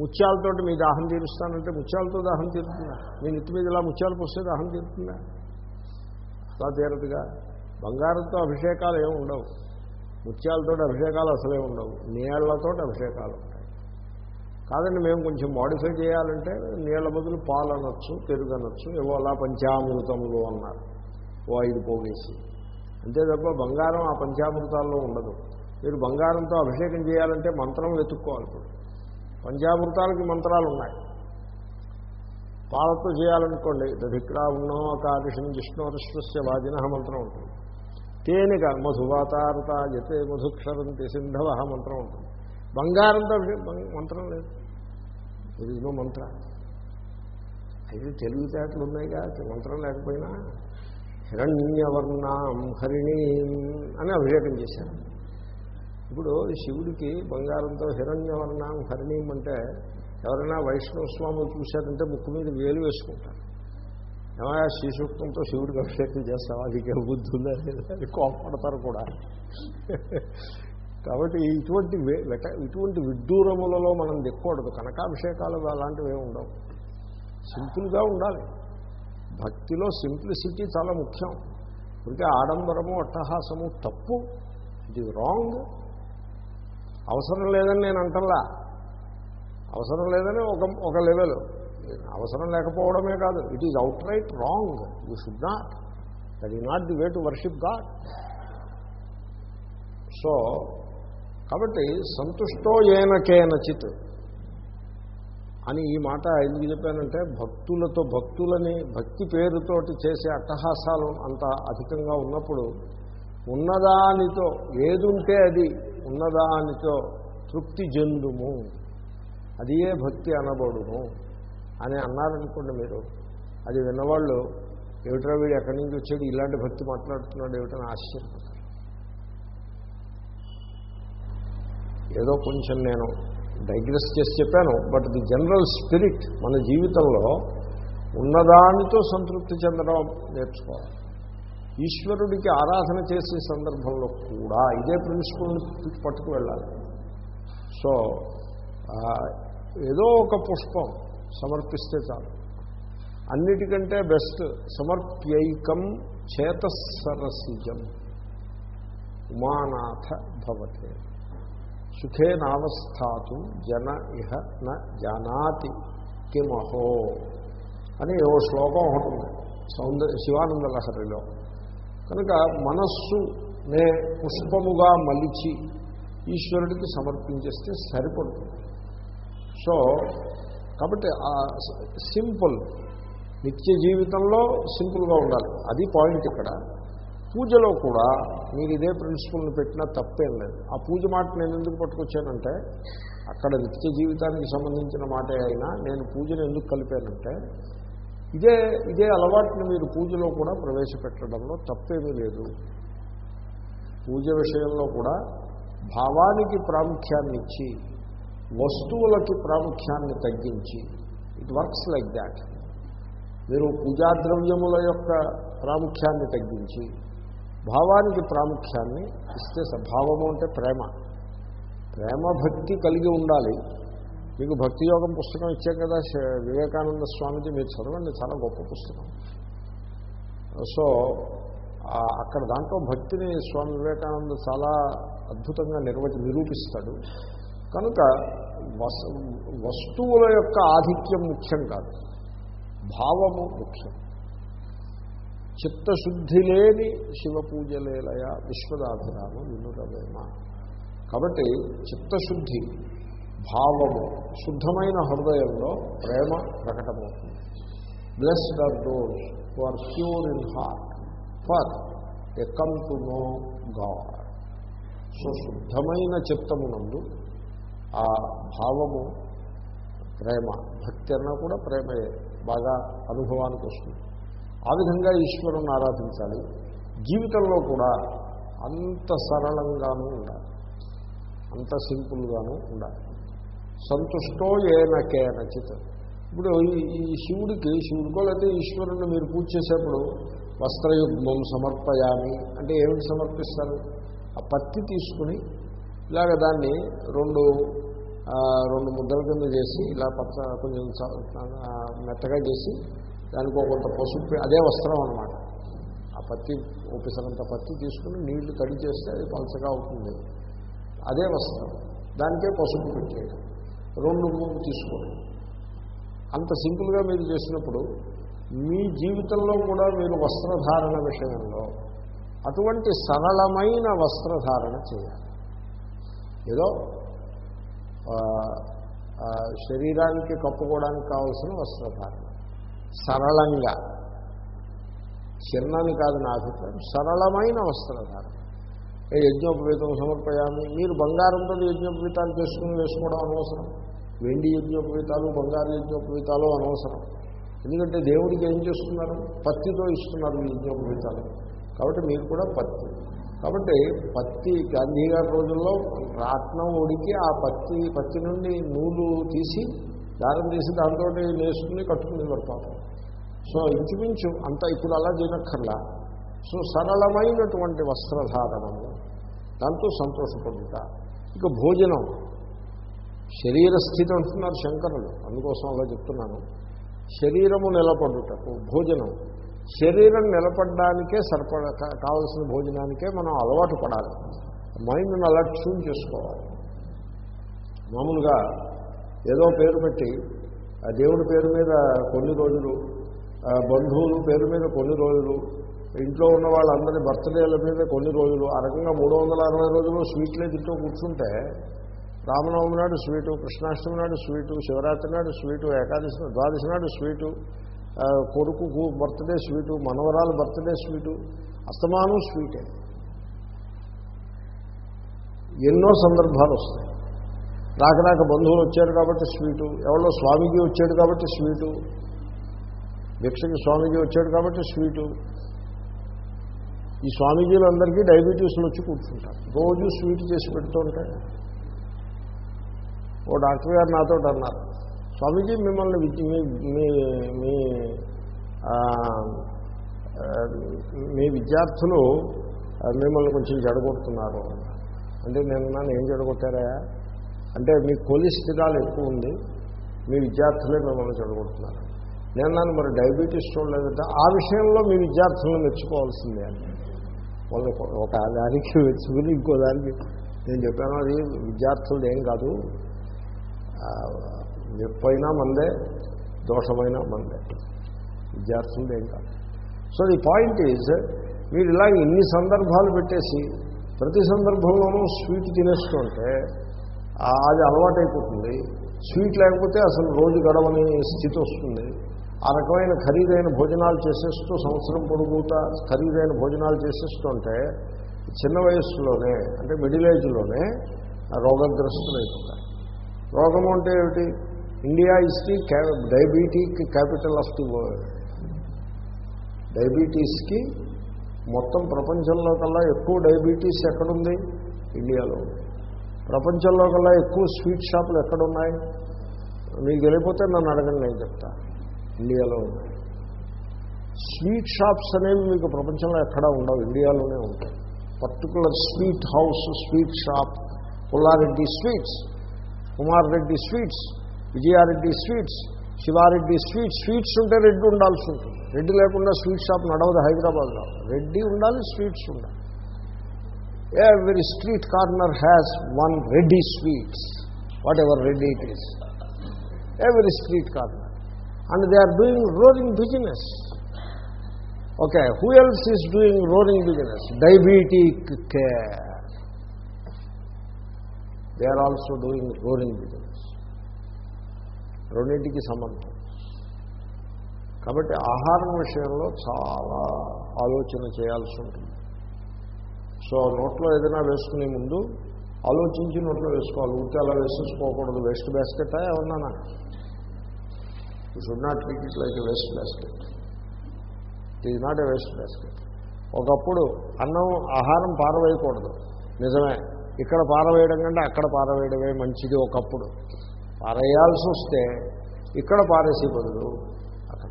ముత్యాలతోటి మీ దాహం తీరుస్తానంటే ముత్యాలతో దాహం తీరుతుందా? మీ నెత్తి మీద ఇలా ముత్యాలు పోస్తే దాహం తీరుతుందా? అలా తీరదుగా. బంగారంతో అభిషేకాలు ఏమి ఉండవు. ముత్యాలతో అభిషేకాలు అసలే ఉండవు. నీళ్ళతో అభిషేకాలు ఉంటాయి. కాదండి మేము కొంచెం మోడిఫై చేయాలంటే నీళ్ళ బదులు పాలు అనొచ్చు పెరుగు అనొచ్చు ఏవో అలా పంచామృతములు అన్నారు. ఓ ఐదు పోగేసి. అంతే తప్ప బంగారం ఆ పంచామృతాల్లో ఉండదు. మీరు బంగారంతో అభిషేకం చేయాలంటే మంత్రం వెతుక్కోవాలి ఇప్పుడు. పంచామృతాలకి మంత్రాలు ఉన్నాయి. పాలతో చేయాలనుకోండి దధిక్రా ఉన్నో కాకృష్ణ జిష్ణురశ్వస్య వాజిన మంత్రం ఉంటుంది. తేనెక మధువాతారత యతే మధుక్షరంతి సింధవ మంత్రం ఉంటుంది. బంగారంతో బం- మంత్రం లేదు. ఇది ఇదో మంత్ర అయితే తెలివితేటలు ఉన్నాయిగా మంత్రం లేకపోయినా హిరణ్యవర్ణాం హరిణీం అని అభిషేకం చేశారు. ఇప్పుడు శివుడికి బంగారంతో హిరణ్యవర్ణం హరిణీం అంటే ఎవరైనా వైష్ణవ స్వామి చూశారంటే ముక్కు మీద వేలు వేసుకుంటారు. ఏమయ్యా శ్రీసూక్తంతో శివుడికి అభిషేకం చేస్తావా? అదికే బుద్ధి ఉందా అని కోపడతారు కూడా. కాబట్టి ఇటువంటి ఇటువంటి విడ్డూరములలో మనం దిక్కూడదు. కనకాభిషేకాలు అలాంటివి ఏమి ఉండవు. సింపుల్గా ఉండాలి. భక్తిలో సింప్లిసిటీ చాలా ముఖ్యం. ఇంకా ఆడంబరము అట్టహాసము తప్పు. ఇది రాంగ్ అవసరం లేదని నేను అంటల్లా అవసరం లేదని ఒక ఒక లెవెల్ అవసరం లేకపోవడమే కాదు. It is outright wrong you should not that is not the way to worship God so కాబట్టి సంతుష్టో ఏనకేనచిత్ అని ఈ మాట ఎందుకు చెప్పానంటే భక్తులతో భక్తులని భక్తి పేరుతోటి చేసే అట్టహాసాలు అంత అధికంగా ఉన్నప్పుడు ఉన్నదానితో ఏదుంటే అది ఉన్నదానితో తృప్తి చెందుము. అది ఏ భక్తి అనబడును. అని అన్నారనుకోండి మీరు అది విన్నవాళ్ళు ఏమిట్రా వీడు ఎక్కడి నుంచి వచ్చాడు ఇలాంటి భక్తి మాట్లాడుతున్నాడు ఏమిటని ఆశ్చర్యపోతారు ఏదో కొంచెం నేను డైగ్రెస్ చేసి చెప్పాను బట్ ది జనరల్ స్పిరిట్ మన జీవితంలో ఉన్నదానితో సంతృప్తి చెందడం నేర్చుకోవాలి. ఈశ్వరుడికి ఆరాధన చేసే సందర్భంలో కూడా ఇదే ప్రిన్సిపల్ని పట్టుకు వెళ్ళాలి. సో ఏదో ఒక పుష్పం సమర్పిస్తే చాలు. అన్నిటికంటే బెస్ట్ సమర్ప్యైకం చేతసరసిజం ఉమానాథ భవతే. సుఖేనావస్థాతు జన ఇహ న జానాతి కిమహో అని ఓ శ్లోకం ఒకటి ఉంది. సౌందర్య శివానంద లహరిలో కనుక మనస్సు నే పుష్పముగా మలిచి ఈశ్వరుడికి సమర్పించేస్తే సరిపడుతుంది. సో కాబట్టి ఆ సింపుల్. నిత్య జీవితంలో సింపుల్గా ఉండాలి. అది పాయింట్ ఇక్కడ. పూజలో కూడా మీరు ఇదే ప్రిన్సిపల్ని పెట్టినా తప్పేం లేదు. ఆ పూజ మాట నేను ఎందుకు పట్టుకొచ్చానంటే అక్కడ నిత్య జీవితానికి సంబంధించిన మాటే అయినా నేను పూజను ఎందుకు కలిపానంటే ఇదే ఇదే అలవాటుని మీరు పూజలో కూడా ప్రవేశపెట్టడంలో తప్పేమీ లేదు. పూజ విషయంలో కూడా భావానికి ప్రాముఖ్యాన్ని ఇచ్చి వస్తువులకి ప్రాముఖ్యాన్ని తగ్గించి ఇట్ వర్క్స్ లైక్ దాట్ మీరు పూజాద్రవ్యముల యొక్క ప్రాముఖ్యాన్ని తగ్గించి భావానికి ప్రాముఖ్యాన్ని ఇస్తే భావము అంటే ప్రేమ. ప్రేమ భక్తి కలిగి ఉండాలి. మీకు భక్తి యోగం పుస్తకం ఇచ్చాం కదా వివేకానంద స్వామిజీ మీరు చదవండి చాలా గొప్ప పుస్తకం. సో అక్కడ దాంట్లో భక్తిని స్వామి వివేకానంద చాలా అద్భుతంగా నిర్వచి నిరూపిస్తాడు. కనుక వస్ వస్తువుల యొక్క ఆధిక్యం ముఖ్యం కాదు. భావము ముఖ్యం. చిత్తశుద్ధి లేని శివ పూజలేలయ విశ్వదాభిరామ వినురవేమ. కాబట్టి చిత్తశుద్ధి భావము శుద్ధమైన హృదయంలో ప్రేమ ప్రకటమవుతుంది. Blessed are those who are pure in heart for a come to know God so శుద్ధమైన చిత్తమునందు ఆ భావము ప్రేమ భక్తి అన్నా కూడా ప్రేమయే బాగా అనుభవానికి వస్తుంది. ఆ విధంగా ఈశ్వరుని ఆరాధించాలి. జీవితంలో కూడా అంత సరళంగానూ ఉండాలి. అంత సింపుల్గాను ఉండాలి. సంతుష్టో ఏనకేనచిత్ ఇప్పుడు ఈ- ఈ శివుడికి శివుడికో లేకపోతే ఈశ్వరుని మీరు పూజ చేసేప్పుడు వస్త్రయుగ్మం సమర్పయామి అంటే ఏమిటి సమర్పిస్తారు? ఆ పత్తి తీసుకుని ఇలాగ దాన్ని రెండు రెండు ముద్దల కింద చేసి ఇలా పచ్చ కొంచెం మెత్తగా చేసి దానికి కొంత పసుపు అదే వస్త్రం అనమాట ఆ పత్తి ఒప్పిసరంత పత్తి తీసుకుని నీళ్ళు తడి చేస్తే అది పలసగా అవుతుంది. అదే వస్త్రం. దానికే పసుపు పెట్టేయడం. రెండు మూడు తీసుకోవడం. అంత సింపుల్గా మీరు చేసినప్పుడు మీ జీవితంలో కూడా మీరు వస్త్రధారణ విషయంలో అటువంటి సరళమైన వస్త్రధారణ చేయాలి. ఏదో శరీరానికి కప్పుకోవడానికి కావాల్సిన వస్త్రధారణ. సరళంగా. చిన్నది కాదు నా అభిప్రాయం సరళమైన వస్త్రధారణ. యజ్ఞోపవీతం సమర్పయాన్ని మీరు బంగారంతో యజ్ఞోపవీతాలు చేసుకుని వేసుకోవడం అనవసరం. వెండి యజ్ఞోపవీతాలు బంగారు యజ్ఞోపవీతాలు అనవసరం. ఎందుకంటే దేవుడికి ఏం చేస్తున్నారు? పత్తితో ఇస్తున్నారు ఈ యజ్ఞోపవీతాలు. కాబట్టి మీరు కూడా పత్తి. కాబట్టి పత్తి గాంధీ గారి రోజుల్లో రాట్నం ఉడికి ఆ పత్తి పత్తి నుండి నూలు తీసి దారం తీసి దాంతో నేసుకుని కట్టుకుని పడతారు సో ఇంచుమించు అంత ఇప్పుడు అలా చేయనక్కర్లా. సో సరళమైనటువంటి వస్త్రధారణము. దాంతో సంతోషపడుట ఇక భోజనం. శరీర స్థితి అంటున్నారు శంకరులు. అందుకోసం అలా చెప్తున్నాను. శరీరము నిలబడుటకు భోజనం. శరీరం నిలబడడానికే సరిపడ కావలసిన భోజనానికే మనం అలవాటు పడాలి. మైండ్ని అలా ట్యూన్ చేసుకోవాలి. మామూలుగా ఏదో పేరు పెట్టి ఆ దేవుడి పేరు మీద కొన్ని రోజులు బంధువులు పేరు మీద కొన్ని రోజులు ఇంట్లో ఉన్న వాళ్ళందరి బర్త్డేల మీద కొన్ని రోజులు ఆ రకంగా మూడు వందల అరవై రోజులు స్వీట్లే తింటూ కూర్చుంటే రామనవమి నాడు స్వీటు కృష్ణాష్టమి నాడు స్వీటు శివరాత్రి నాడు స్వీటు ఏకాదశి ద్వాదశి నాడు స్వీటు కొడుకు బర్త్డే స్వీటు మనవరాలు బర్త్డే స్వీటు అస్తమానం స్వీటే. ఎన్నో సందర్భాలు వస్తాయి. నాకు నాకు బంధువులు వచ్చారు కాబట్టి స్వీటు ఎవరో స్వామీజీ వచ్చాడు కాబట్టి స్వీటు భిక్షకి స్వామీజీ వచ్చాడు కాబట్టి స్వీటు. ఈ స్వామీజీలందరికీ డయాబెటీస్లు వచ్చి కూర్చుంటారు. రోజు స్వీట్ చేసి పెడుతూ ఉంటాయి ఓ డాక్టర్ గారు నాతో అన్నారు స్వామీజీ మిమ్మల్ని విద్య- మీ మీ మీ మీ విద్యార్థులు మిమ్మల్ని కొంచెం జడగొడుతున్నారు. అంటే నేను నన్ను ఏం జడగొట్టారా? అంటే మీ కొలిస్టిరాల్ ఎక్కువ ఉంది మీ విద్యార్థులే మిమ్మల్ని చెడగొడుతున్నారు నేను నన్ను మరి డయాబెటీస్ చూడలేదంటే ఆ విషయంలో మీ విద్యార్థులను మెచ్చుకోవాల్సిందే అని. వాళ్ళు ఒక దానికి మెచ్చుకుని ఇంకో దానికి నేను చెప్పాను అది విద్యార్థులది ఏం కాదు. ఆ, మందే దోషమైనా మందే. విద్యార్థులు ఏం కాదు. సో ది పాయింట్ ఈజ్ మీరు ఇలా ఇన్ని సందర్భాలు పెట్టేసి ప్రతి సందర్భంలోనూ స్వీట్ తినేస్తుంటే అది అలవాటైపోతుంది. స్వీట్ లేకపోతే అసలు రోజు గడవని స్థితి వస్తుంది. ఆ రకమైన ఖరీదైన భోజనాలు చేసేస్తూ సంవత్సరం పొడుగుతా ఖరీదైన భోజనాలు చేసేస్తుంటే చిన్న వయస్సులోనే అంటే మిడిల్ ఏజ్లోనే రోగగ్రస్తులు అయిపోతారు రోగము అంటే ఏమిటి? India is the diabetic capital of the world డయాబెటీస్కి మొత్తం ప్రపంచంలో కల్లా ఎక్కువ డయాబెటీస్ ఎక్కడుంది? ఇండియాలో ప్రపంచంలో కల్లా ఎక్కువ స్వీట్ షాపులు ఎక్కడున్నాయి? మీకు వెళ్ళిపోతే నన్ను అడగండి నేను చెప్తా. ఇండియాలో ఉన్నాయి. స్వీట్ షాప్స్ అనేవి మీకు ప్రపంచంలో ఎక్కడా ఉండవు ఇండియాలోనే ఉంటాయి. Particular sweet house sweet shop Pullareddy sweets Kumar Reddy sweets Vijayareddy sweets Sivareddy sweets sweets ఉంటే రెడ్డి ఉండాల్సి ఉంటుంది రెడ్డి లేకుండా స్వీట్ షాప్ నడవదు హైదరాబాద్లో రెడ్డి ఉండాలి స్వీట్స్ ఉండాలి every street corner has one ready sweets whatever ready it is every street corner and they are doing roaring business okay who else is doing roaring business diabetic care they are also doing roaring business రెండింటికి సంబంధం. కాబట్టి ఆహారం విషయంలో చాలా ఆలోచన చేయాల్సి ఉంటుంది. So నోట్లో ఏదైనా వేసుకునే ముందు ఆలోచించి నోట్లో వేసుకోవాలి. ఊరికే అలా వేసేసుకోకూడదు. వేస్ట్ బ్యాస్కెటా ఏమన్నానా? You should not treat it like waste basket it is not a waste basket ఒకప్పుడు అన్నం ఆహారం పారవేయకూడదు. నిజమే. ఇక్కడ పారవేయడం కంటే అక్కడ పారవేయడమే మంచిది ఒకప్పుడు. పారేయాల్సి వస్తే ఇక్కడ పారేసే బదులు అక్కడ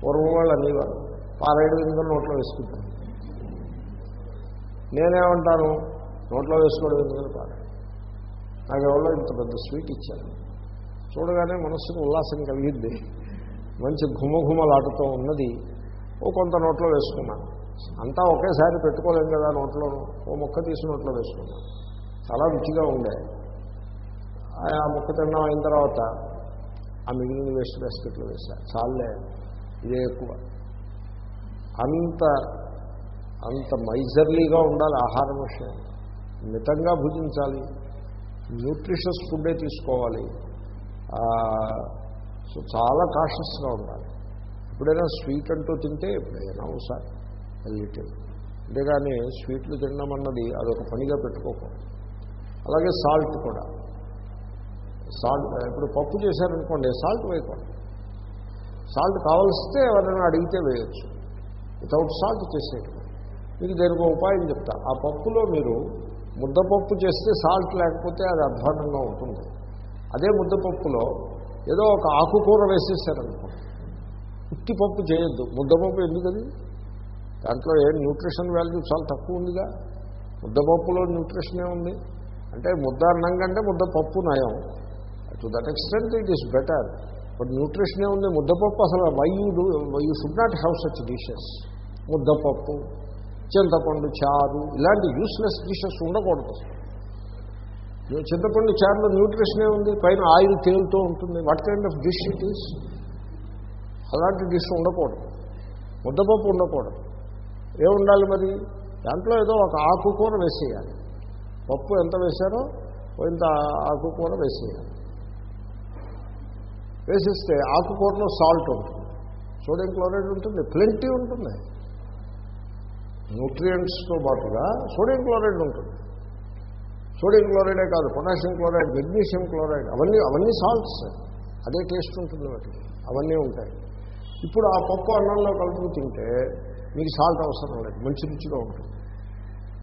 పూర్వం వాళ్ళు అనేవారు పారేయడం ఎందుకంటే నోట్లో వేసుకుంటారు? నేనేమంటాను నోట్లో వేసుకోవడం ఎందుకని పారే? నాకెవరో ఇంత పెద్ద స్వీట్ ఇచ్చాను చూడగానే మనస్సుకు ఉల్లాసం కలిగింది. మంచి ఘుమఘుమలాటుతో ఉన్నది. ఓ కొంత నోట్లో వేసుకున్నాను అంతా ఒకేసారి పెట్టుకోలేం కదా నోట్లో. ఓ మొక్క తీసి నోట్లో వేసుకున్నాను చాలా రుచిగా ఉండే. ఆ మొక్క తిన్నాం అయిన తర్వాత ఆ మిగిలిన వేస్ట్ బాస్కెట్లో వేసా చాలే ఇదే ఎక్కువ. అంత అంత మైజర్లీగా ఉండాలి ఆహారం విషయం. మితంగా భుజించాలి. న్యూట్రిషస్ ఫుడ్డే తీసుకోవాలి. సో చాలా కాషస్గా ఉండాలి. ఎప్పుడైనా స్వీట్ అంటూ తింటే ఎప్పుడైనా ఒకసారి లిటిల్ అంతేగాని స్వీట్లు తినడం అన్నది అదొక పనిగా పెట్టుకోకూడదు. అలాగే సాల్ట్ కూడా. సాల్ట్ ఇప్పుడు పప్పు చేశారనుకోండి సాల్ట్ వేయకూడదు. సాల్ట్ కావలిస్తే ఎవరైనా అడిగితే వేయచ్చు. వితౌట్ సాల్ట్ చేసేయటం మీకు దేనికి ఉపాయం చెప్తా. ఆ పప్పులో మీరు ముద్దపప్పు చేస్తే సాల్ట్ లేకపోతే అది అధ్వానంగా ఉంటుంది. అదే ముద్దపప్పులో ఏదో ఒక ఆకుకూర వేసేసారనుకోండి ఉత్తి పప్పు చేయొద్దు. ముద్దపప్పు ఎందుకది? దాంట్లో ఏం న్యూట్రిషన్ వాల్యూ చాలా తక్కువ ఉందిగా. ముద్దపప్పులో న్యూట్రిషనే ఉంది. అంటే ముద్ద అన్నం కంటే ముద్ద పప్పు నయం. To that extent it is better but న్యూట్రిషనే ఉంది ముద్దపప్పు అసలు why you do you should not have such dishes ముద్దపప్పు చింతపండు చారు ఇలాంటి యూస్లెస్ డిషెస్ ఉండకూడదు. చింతపండు చారులో న్యూట్రిషనే ఉంది పైన ఆయిల్ తేలుతూ ఉంటుంది. What kind of dish it is అలాంటి డిష్ ఉండకూడదు. ముద్దపప్పు ఉండకూడదు. ఏముండాలి మరి? దాంట్లో ఏదో ఒక ఆకుకూర వేసేయాలి. పప్పు ఎంత వేశారో ఇంత ఆకుకూర వేసేయాలి. వేసిస్తే ఆకుకూరలో సాల్ట్ ఉంటుంది. సోడియం క్లోరైడ్ ఉంటుంది ప్లెంటీ ఉంటుంది. న్యూట్రియంట్స్తో పాటుగా సోడియం క్లోరైడ్ ఉంటుంది. సోడియం క్లోరైడే కాదు పొటాషియం క్లోరైడ్ మెగ్నీషియం క్లోరైడ్ అవన్నీ అవన్నీ సాల్ట్స్. అదే టేస్ట్ ఉంటుంది వాటికి. అవన్నీ ఉంటాయి. ఇప్పుడు ఆ పప్పు అన్నంలో కలుపుకు తింటే మీకు సాల్ట్ అవసరం లేదు మంచి రుచిగా ఉంటుంది.